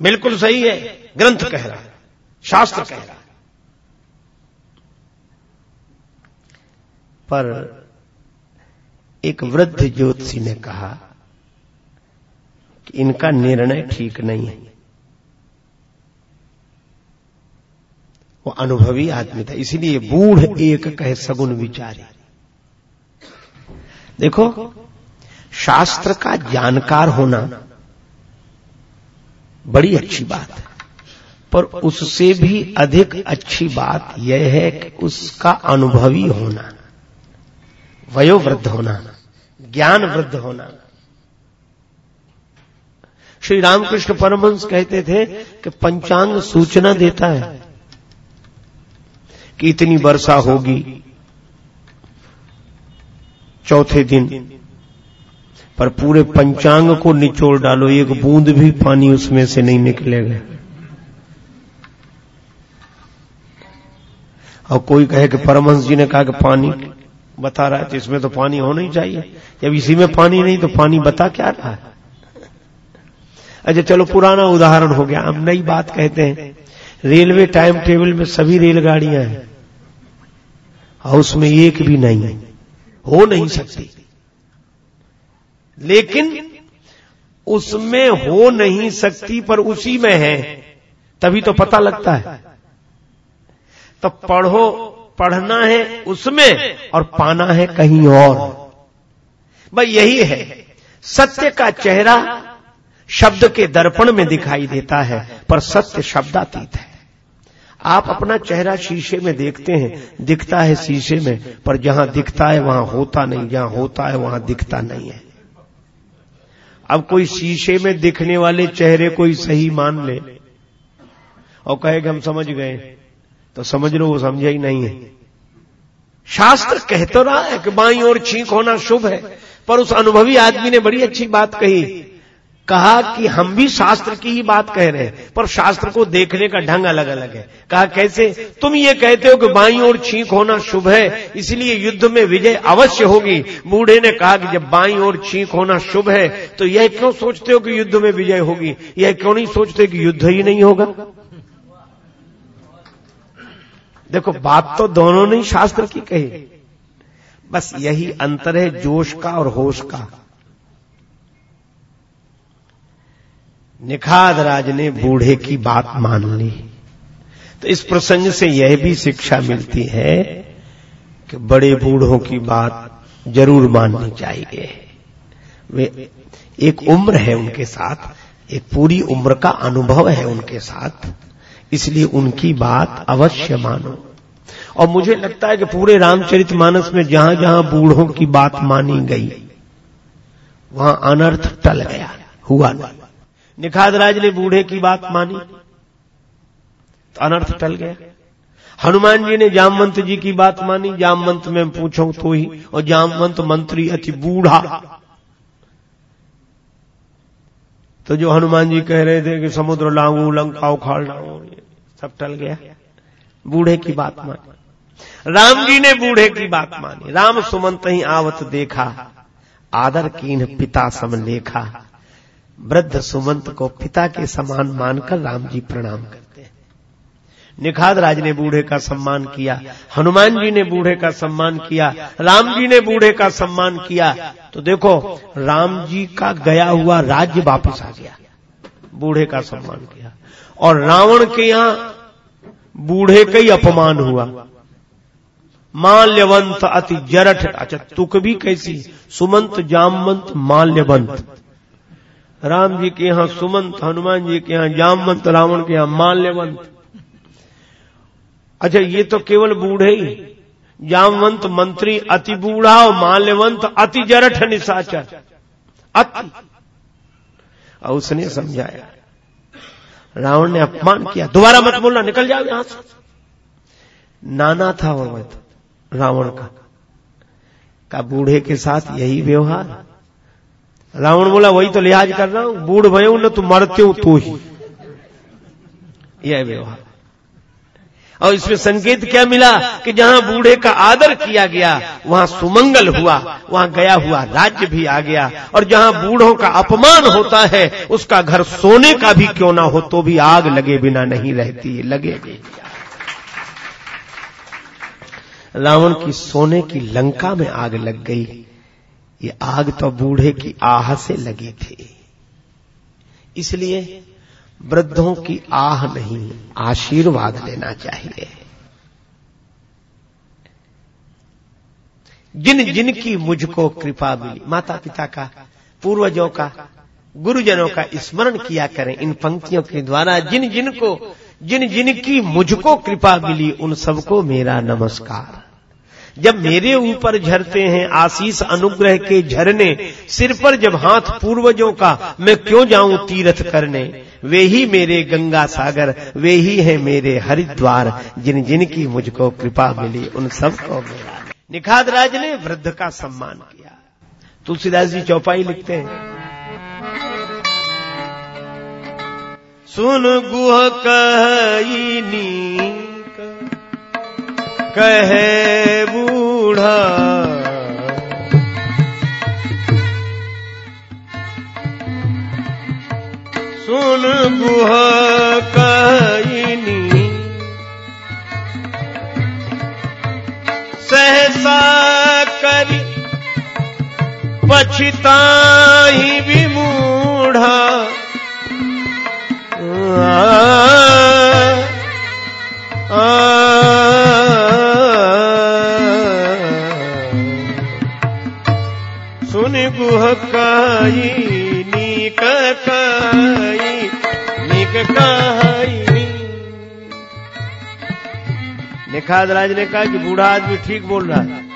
S1: बिल्कुल सही है, ग्रंथ कह रहा है, शास्त्र कह रहा है। पर एक वृद्ध ज्योतिषी ने कहा कि इनका निर्णय ठीक नहीं है। वो अनुभवी आदमी था, इसलिए बूढ़ एक कहे सगुन विचारी। देखो, शास्त्र का जानकार होना बड़ी अच्छी बात है, पर उससे भी अधिक अच्छी बात यह है कि उसका अनुभवी होना, वयोवृद्ध होना। ज्ञान वृद्ध होना। श्री रामकृष्ण परमहंस कहते थे कि पंचांग सूचना देता है कि इतनी वर्षा होगी। चौथे दिन। पर पूरे पंचांग को निचोड़ डालो, एक बूंद भी पानी उसमें से नहीं निकलेगा। और कोई कहे कि परमहंस जी ने कहा कि पानी बता रहा है तो इसमें तो पानी होना ही चाहिए। जब इसी में पानी नहीं तो पानी बता क्या रहा है? अच्छा चलो पुराना उदाहरण हो गया। हम नई बात कहते हैं। रेलवे टाइम टेबल में सभी रेलगाड़ियाँ हैं। और उसमें एक भी नहीं। है हो नहीं सकती। लेकिन उसमें हो नहीं सकती, पर उसी में है। तभी तो पता लगता है। तो पढ़ो पढ़ना है उसमें और पाना है कहीं और। भाई यही है। सत्य का चेहरा शब्द के दर्पण में दिखाई देता है, पर सत्य शब्दातीत है। आप अपना चेहरा शीशे में देखते हैं, दिखता है शीशे में, पर जहाँ दिखता है वहाँ होता नहीं, जहाँ होता है वहाँ दिखता नहीं है। अब कोई शीशे में दिखने वाले चेहरे कोई सही मान ले। और कि हम समझ गए। तो समझ लो, वो समझा ही नहीं है। शास्त्र कह तो रहा है कि बाई और छींक होना शुभ है, पर उस अनुभवी आदमी ने बड़ी अच्छी बात कही। कहा कि हम भी शास्त्र की ही बात कह रहे हैं, पर शास्त्र को देखने का ढंग अलग अलग है। कहा, कैसे? तुम ये कहते हो कि बाई और छींक होना शुभ है, इसलिए युद्ध में विजय अवश्य होगी। बूढ़े ने कहा कि जब बाई और छींक होना शुभ है तो यह क्यों सोचते हो कि युद्ध में विजय होगी? यह क्यों नहीं सोचते कि युद्ध ही नहीं होगा? देखो, बात तो दोनों ने शास्त्र की कही। बस यही अंतर है जोश का और होश का। निखाद राज ने बूढ़े की बात मान ली। तो इस प्रसंग से यह भी शिक्षा मिलती है कि बड़े बूढ़ों की बात ज़रूर माननी चाहिए। वे एक उम्र है उनके साथ, एक पूरी उम्र का अनुभव है उनके साथ। इसलिए उनकी बात अवश्य मानो। और मुझे लगता है कि पूरे रामचरित मानस में जहाँ जहाँ बूढ़ों की बात मानी गई, वहाँ अनर्थ टल गया, हुआ नहीं। निखाद राज ने बूढ़े की बात मानी तो अनर्थ टल गया। हनुमान जी ने जामवंत जी की बात मानी, जामवंत में पूछो तो ही, और जामवंत मंत्री अति बूढ़ा। तो जो हनुमान जी कह रहे थे कि समुद्र लाऊ लंका उखाड़ लाऊ सब टल गया। बूढ़े की बात मानी। राम जी ने बूढ़े की बात मानी। राम सुमंत ही आवत देखा, आदर कीन पिता सम लेखा। वृद्ध सुमंत को पिता के समान मानकर राम जी प्रणाम करते हैं निखाद राज ने बूढ़े का सम्मान किया, हनुमान जी ने बूढ़े का सम्मान किया, राम जी ने बूढ़े का सम्मान किया। तो देखो, राम जी का गया हुआ राज्य वापस आ गया, बूढ़े का सम्मान किया। और रावण के यहाँ बूढ़े का ही अपमान हुआ। माल्यवंत अति जरठ अच्छा तुक भी कैसी? सुमंत, जामवंत, माल्यवंत। राम जी के यहाँ सुमंत, हनुमान जी के यहाँ जामवंत, रावण के यहाँ माल्यवंत। अच्छा ये तो केवल बूढ़े ही। जामवंत मंत्री, अति बूढ़ा और माल्यवंत, अति जरठ निशाचर अति। और उसने समझाया। रावण ने अपमान किया। दोबारा मत बोलना, निकल जाओ यहाँ से। नाना था वो मैं तो रावण का। का बूढ़े के साथ यही व्यवहार। रावण बोला, वही तो लिहाज कर रहा हूँ। बूढ़ भयो न तू मरते हो तो ही। यह व्यवहार। और इसमें संकेत क्या मिला कि जहाँ बूढ़े का आदर किया गया, वहाँ सुमंगल हुआ, वहाँ गया हुआ राज्य भी आ गया। और जहाँ बूढ़ों का अपमान होता है, उसका घर सोने का भी क्यों ना हो तो भी आग लगे बिना नहीं रहती है लगेगी रावण की सोने की लंका में आग लग गई। ये आग तो बूढ़े की आह से लगी थी। इसलिए वृद्धों की आह नहीं, आशीर्वाद लेना चाहिए। जिन जिन की मुझको कृपा मिली माता पिता का, पूर्वजों का, गुरुजनों का स्मरण किया करें, इन पंक्तियों के द्वारा जिन जिन को जिन जिन की मुझको कृपा मिली, उन सबको मेरा नमस्कार। जब मेरे ऊपर झरते हैं आशीष अनुग्रह के झरने, सिर पर जब हाथ पूर्वजों का, मैं क्यों जाऊँ तीर्थ करने? वे ही मेरे गंगा सागर, वे ही है मेरे हरिद्वार, जिन जिन की मुझको कृपा मिली, उन सबको मेरा निखाद राज ने वृद्ध का सम्मान किया। तुलसीदास जी चौपाई लिखते हैं। सुन गुह कही कहे बूढ़ा। सुन गुह कईनी सहसा करी ही विमूढ़ा। गुह काई नीक काई नीक काई निखाद राज ने कहा कि बूढ़ा आदमी ठीक बोल रहा है।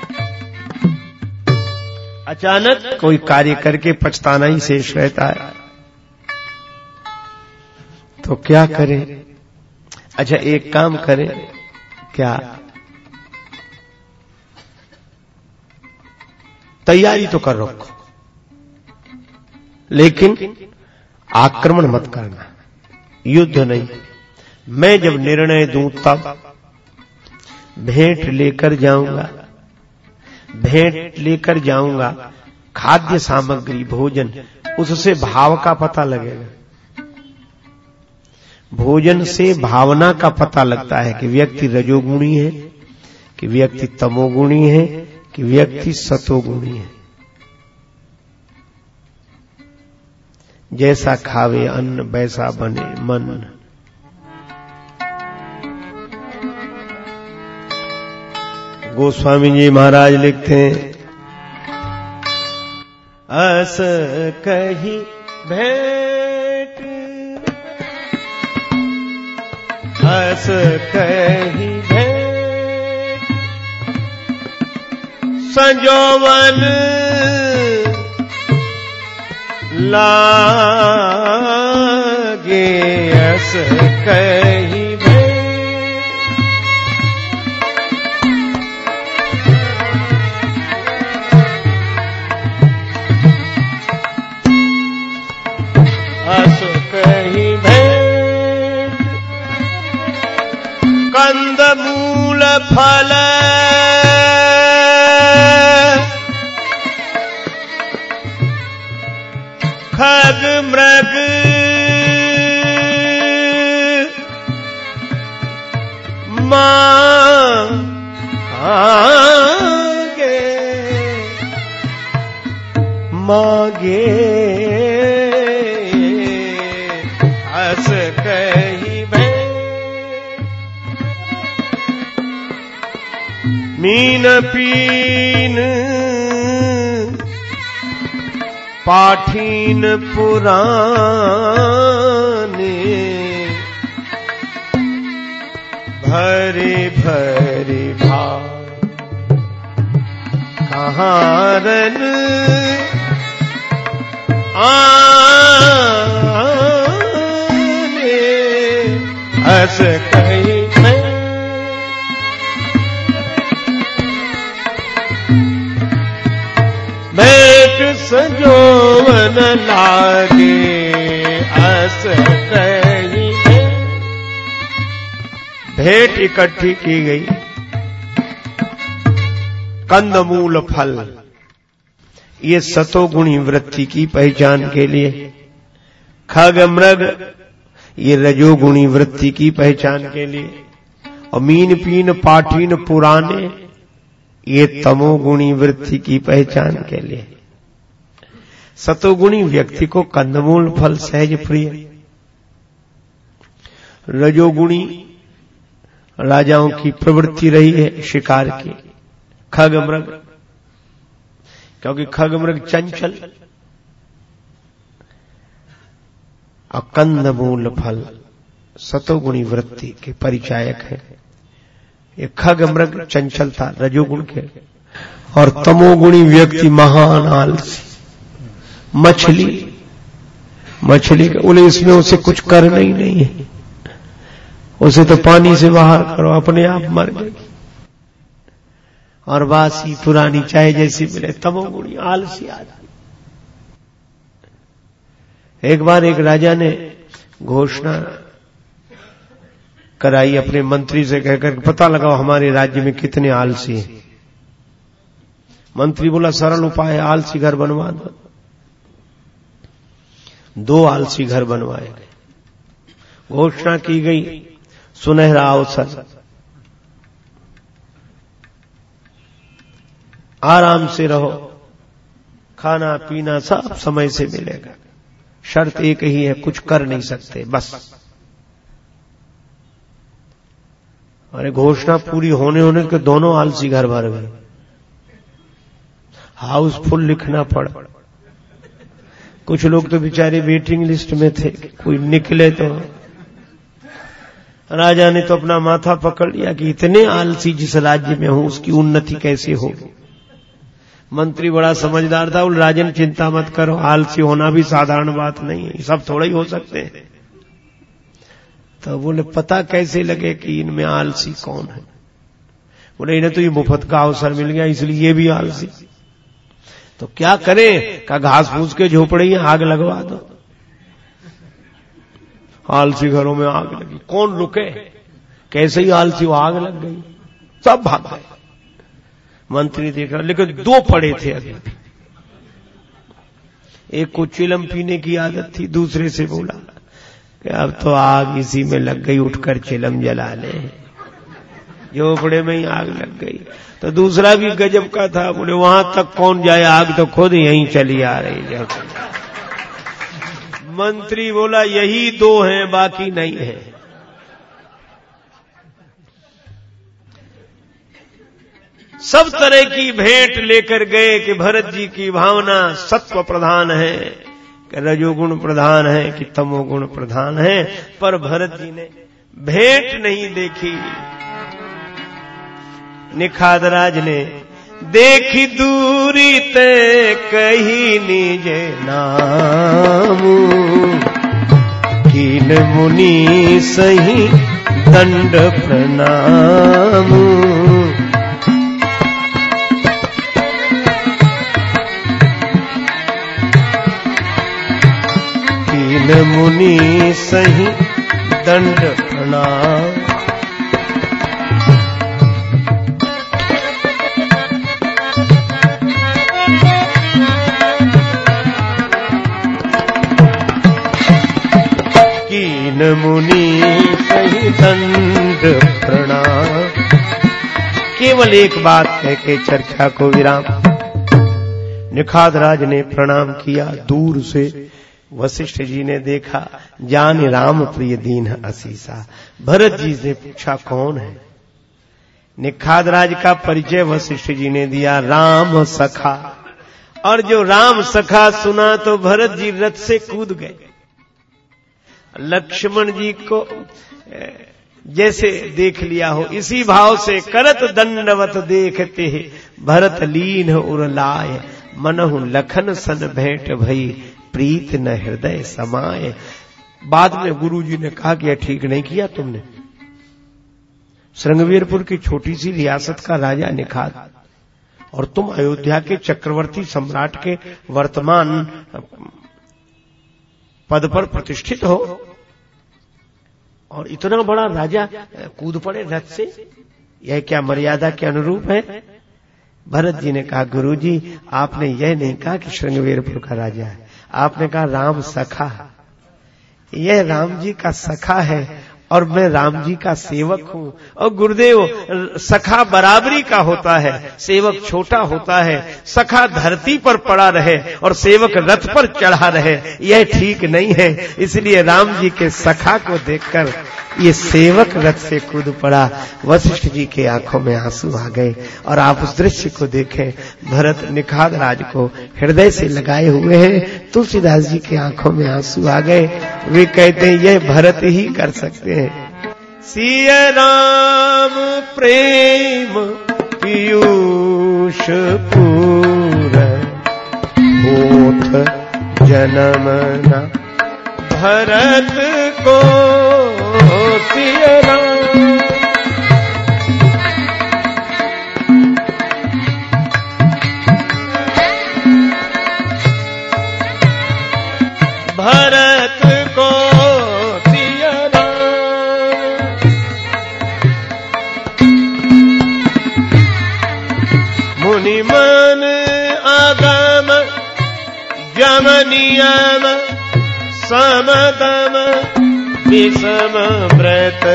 S1: अचानक कोई कार्य करके पछताना ही शेष रहता है। तो क्या करें? अच्छा एक काम करें। क्या? तैयारी तो कर रखो। लेकिन आक्रमण मत करना। युद्ध नहीं। मैं जब निर्णय दूँ तब भेंट लेकर जाऊँगा। भेंट लेकर जाऊँगा। खाद्य सामग्री, भोजन, उससे भाव का पता लगेगा। भोजन से भावना का पता लगता है कि व्यक्ति रजोगुणी है, कि व्यक्ति तमोगुणी है, कि व्यक्ति सतोगुणी है। जैसा खावे अन्न, वैसा बने मन। गोस्वामी जी महाराज लिखते हैं, अस कही भेंट, अस कही भेंट, संजोवन लागे अस कई भे अस कई कंद मूल फल पाठीन पुराने। भरे भरे भार। कहारन आने। मैं। भेंट सजोवन लागे, अस कही भेंट इकट्ठी की गई। कंदमूल फल। ये सतोगुणी वृत्ति की पहचान के लिए। खग मृग, ये रजोगुणी वृत्ति की पहचान के लिए। और मीन पीन पाठीन पुराने, ये तमोगुणी वृत्ति की पहचान के लिए। सतोगुणी व्यक्ति को कंदमूल फल सहज प्रिय। रजोगुणी राजाओं की प्रवृत्ति रही है शिकार की। खग मृग क्योंकि खग मृग चंचल और कंदमूल फल सतोगुणी वृत्ति के परिचायक है। ये खग मृग चंचलता रजोगुण के और तमोगुणी व्यक्ति महान आलसी। मछली। मछली के बोले, इसमें उसे कुछ करना ही नहीं है। उसे तो पानी से बाहर करो, अपने आप मर गई और बासी पुरानी चाय जैसी मिले तमोगुणी आलसी आदमी। एक बार एक राजा ने घोषणा कराई अपने मंत्री से कहकर, पता लगाओ हमारे राज्य में कितने आलसी हैं। मंत्री बोला, सरल उपाय है आलसी घर बनवा दो। दो आलसी घर बनवाए गए। घोषणा की गई सुनहरा अवसर आराम से रहो, खाना पीना सब समय से मिलेगा। शर्त एक ही है, कुछ कर नहीं सकते, बस। अरे घोषणा पूरी होने होने के दोनों आलसी घर भर गए। हाउसफुल लिखना पड़ा। कुछ लोग तो बेचारे वेटिंग लिस्ट में थे कोई निकले तो। राजा ने तो अपना माथा पकड़ लिया कि इतने आलसी जिस राज्य में हूँ, उसकी उन्नति कैसे होगी? मंत्री बड़ा समझदार था उन राजन, चिंता मत करो, आलसी होना भी साधारण बात नहीं है, सब थोड़ा ही हो सकते हैं। तो बोले, पता कैसे लगे कि इनमें आलसी कौन है? बोले, इन्हें तो ये मुफ़्त का अवसर मिल गया, इसलिए ये भी आलसी। तो क्या करें? का घास फूस के झोपड़े ही, आग लगवा दो। आलसी घरों में आग लगी। कौन रुके? कैसे ही आलसी आग लग गई। सब भाग गए। मंत्री देख रहा, लेकिन दो पड़े थे अभी एक को चिलम पीने की आदत थी, दूसरे से बोला, कि अब तो आग इसी में लग गई, उठकर चिलम जला ले। झोपड़े में ही आग लग गई। तो दूसरा भी गजब का था, बोले, वहाँ तक कौन जाए? आग तो खुद यहीं चली आ रही है। मंत्री बोला, यही दो हैं, बाकी नहीं है। सब तरह की भेंट लेकर गए कि भरत जी की भावना सत्व प्रधान है, कि रजोगुण प्रधान है, कि तमोगुण प्रधान है, पर भरत जी ने भेंट नहीं देखी। निखादराज ने, देखी दूरी ते कही निज नाम। कीन मुनि सही दंड प्रणाम। मुनि सही दंड प्रणाम। कीन मुनि सही दंड प्रणाम। केवल एक बात कह के चर्चा को विराम। निखाद राज ने प्रणाम किया, दूर से वशिष्ठ जी ने देखा, जान राम प्रिय दीन असीसा। भरत जी से पूछा, कौन है? निखाद राज का परिचय वशिष्ठ जी ने दिया, राम सखा। और जो राम सखा सुना तो भरत जी रथ से कूद गए। लक्ष्मण जी को जैसे देख लिया हो, इसी भाव से करत दंडवत देखते भरत लीन उर उरलाय मनहु लखन सन भेंट भई, प्रीत न हृदय समाये। बाद में गुरुजी ने कहा कि ठीक नहीं किया तुमने। श्रृंगवीरपुर की छोटी सी रियासत का राजा निखात, और तुम अयोध्या के चक्रवर्ती सम्राट के वर्तमान पद पर प्रतिष्ठित हो। और इतना बड़ा राजा कूद पड़े रथ से। यह क्या मर्यादा के अनुरूप है? भरत जी ने कहा गुरु जी आपने यह नहीं कहा कि श्रृंगवीरपुर का राजा है। आपने कहा, राम सखा। यह राम जी का सखा है। और मैं राम जी का सेवक हूँ। और गुरुदेव, सखा बराबरी का होता है, सेवक छोटा होता है, सखा धरती पर पड़ा रहे और सेवक रथ पर चढ़ा रहे, यह ठीक नहीं है। इसलिए राम जी के सखा को देखकर ये सेवक रथ से कूद पड़ा। वशिष्ठ जी के आँखों में आँसू आ गए और आप उस दृश्य को देखें। भरत निखाद राज को हृदय से लगाए हुए हैं। तुलसीदास जी के आँखों में आँसू आ गए। वे कहते हैं, यह भरत ही कर सकते सिया राम प्रेम पीयूष पूर। बोथ जन्मना भरत को सिय भरत नियम, समदम, विषम व्रत,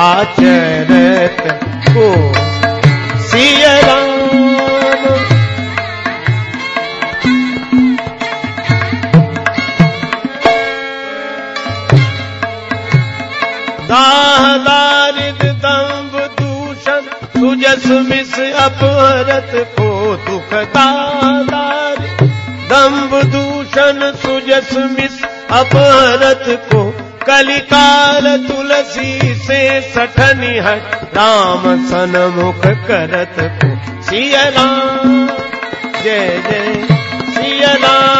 S1: आचरत को सिया राम दाह सुजस मिस अपहरत को दुख दादार दम्भ दूषण सुजस मिस अपहरत को कलिकाल तुलसी से सठनी हट राम सनमुख करत को। सिया राम, जय जय सिया राम।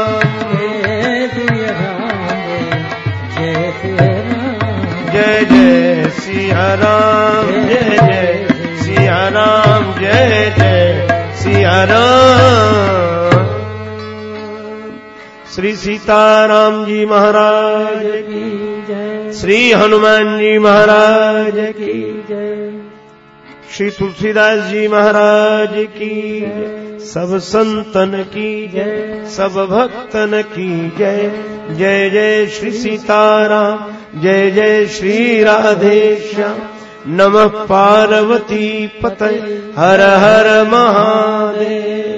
S1: जय जय सिया राम जय जय सिया राम जय जय सिया राम श्री सीताराम जी महाराज की जय। श्री हनुमान जी महाराज की जय। श्री तुलसीदास जी महाराज की सब संतन की जय, सब भक्तन की जय। जय जय श्री सीताराम। जय जय श्री राधेश नमः पार्वती पतय। हर हर महादेव।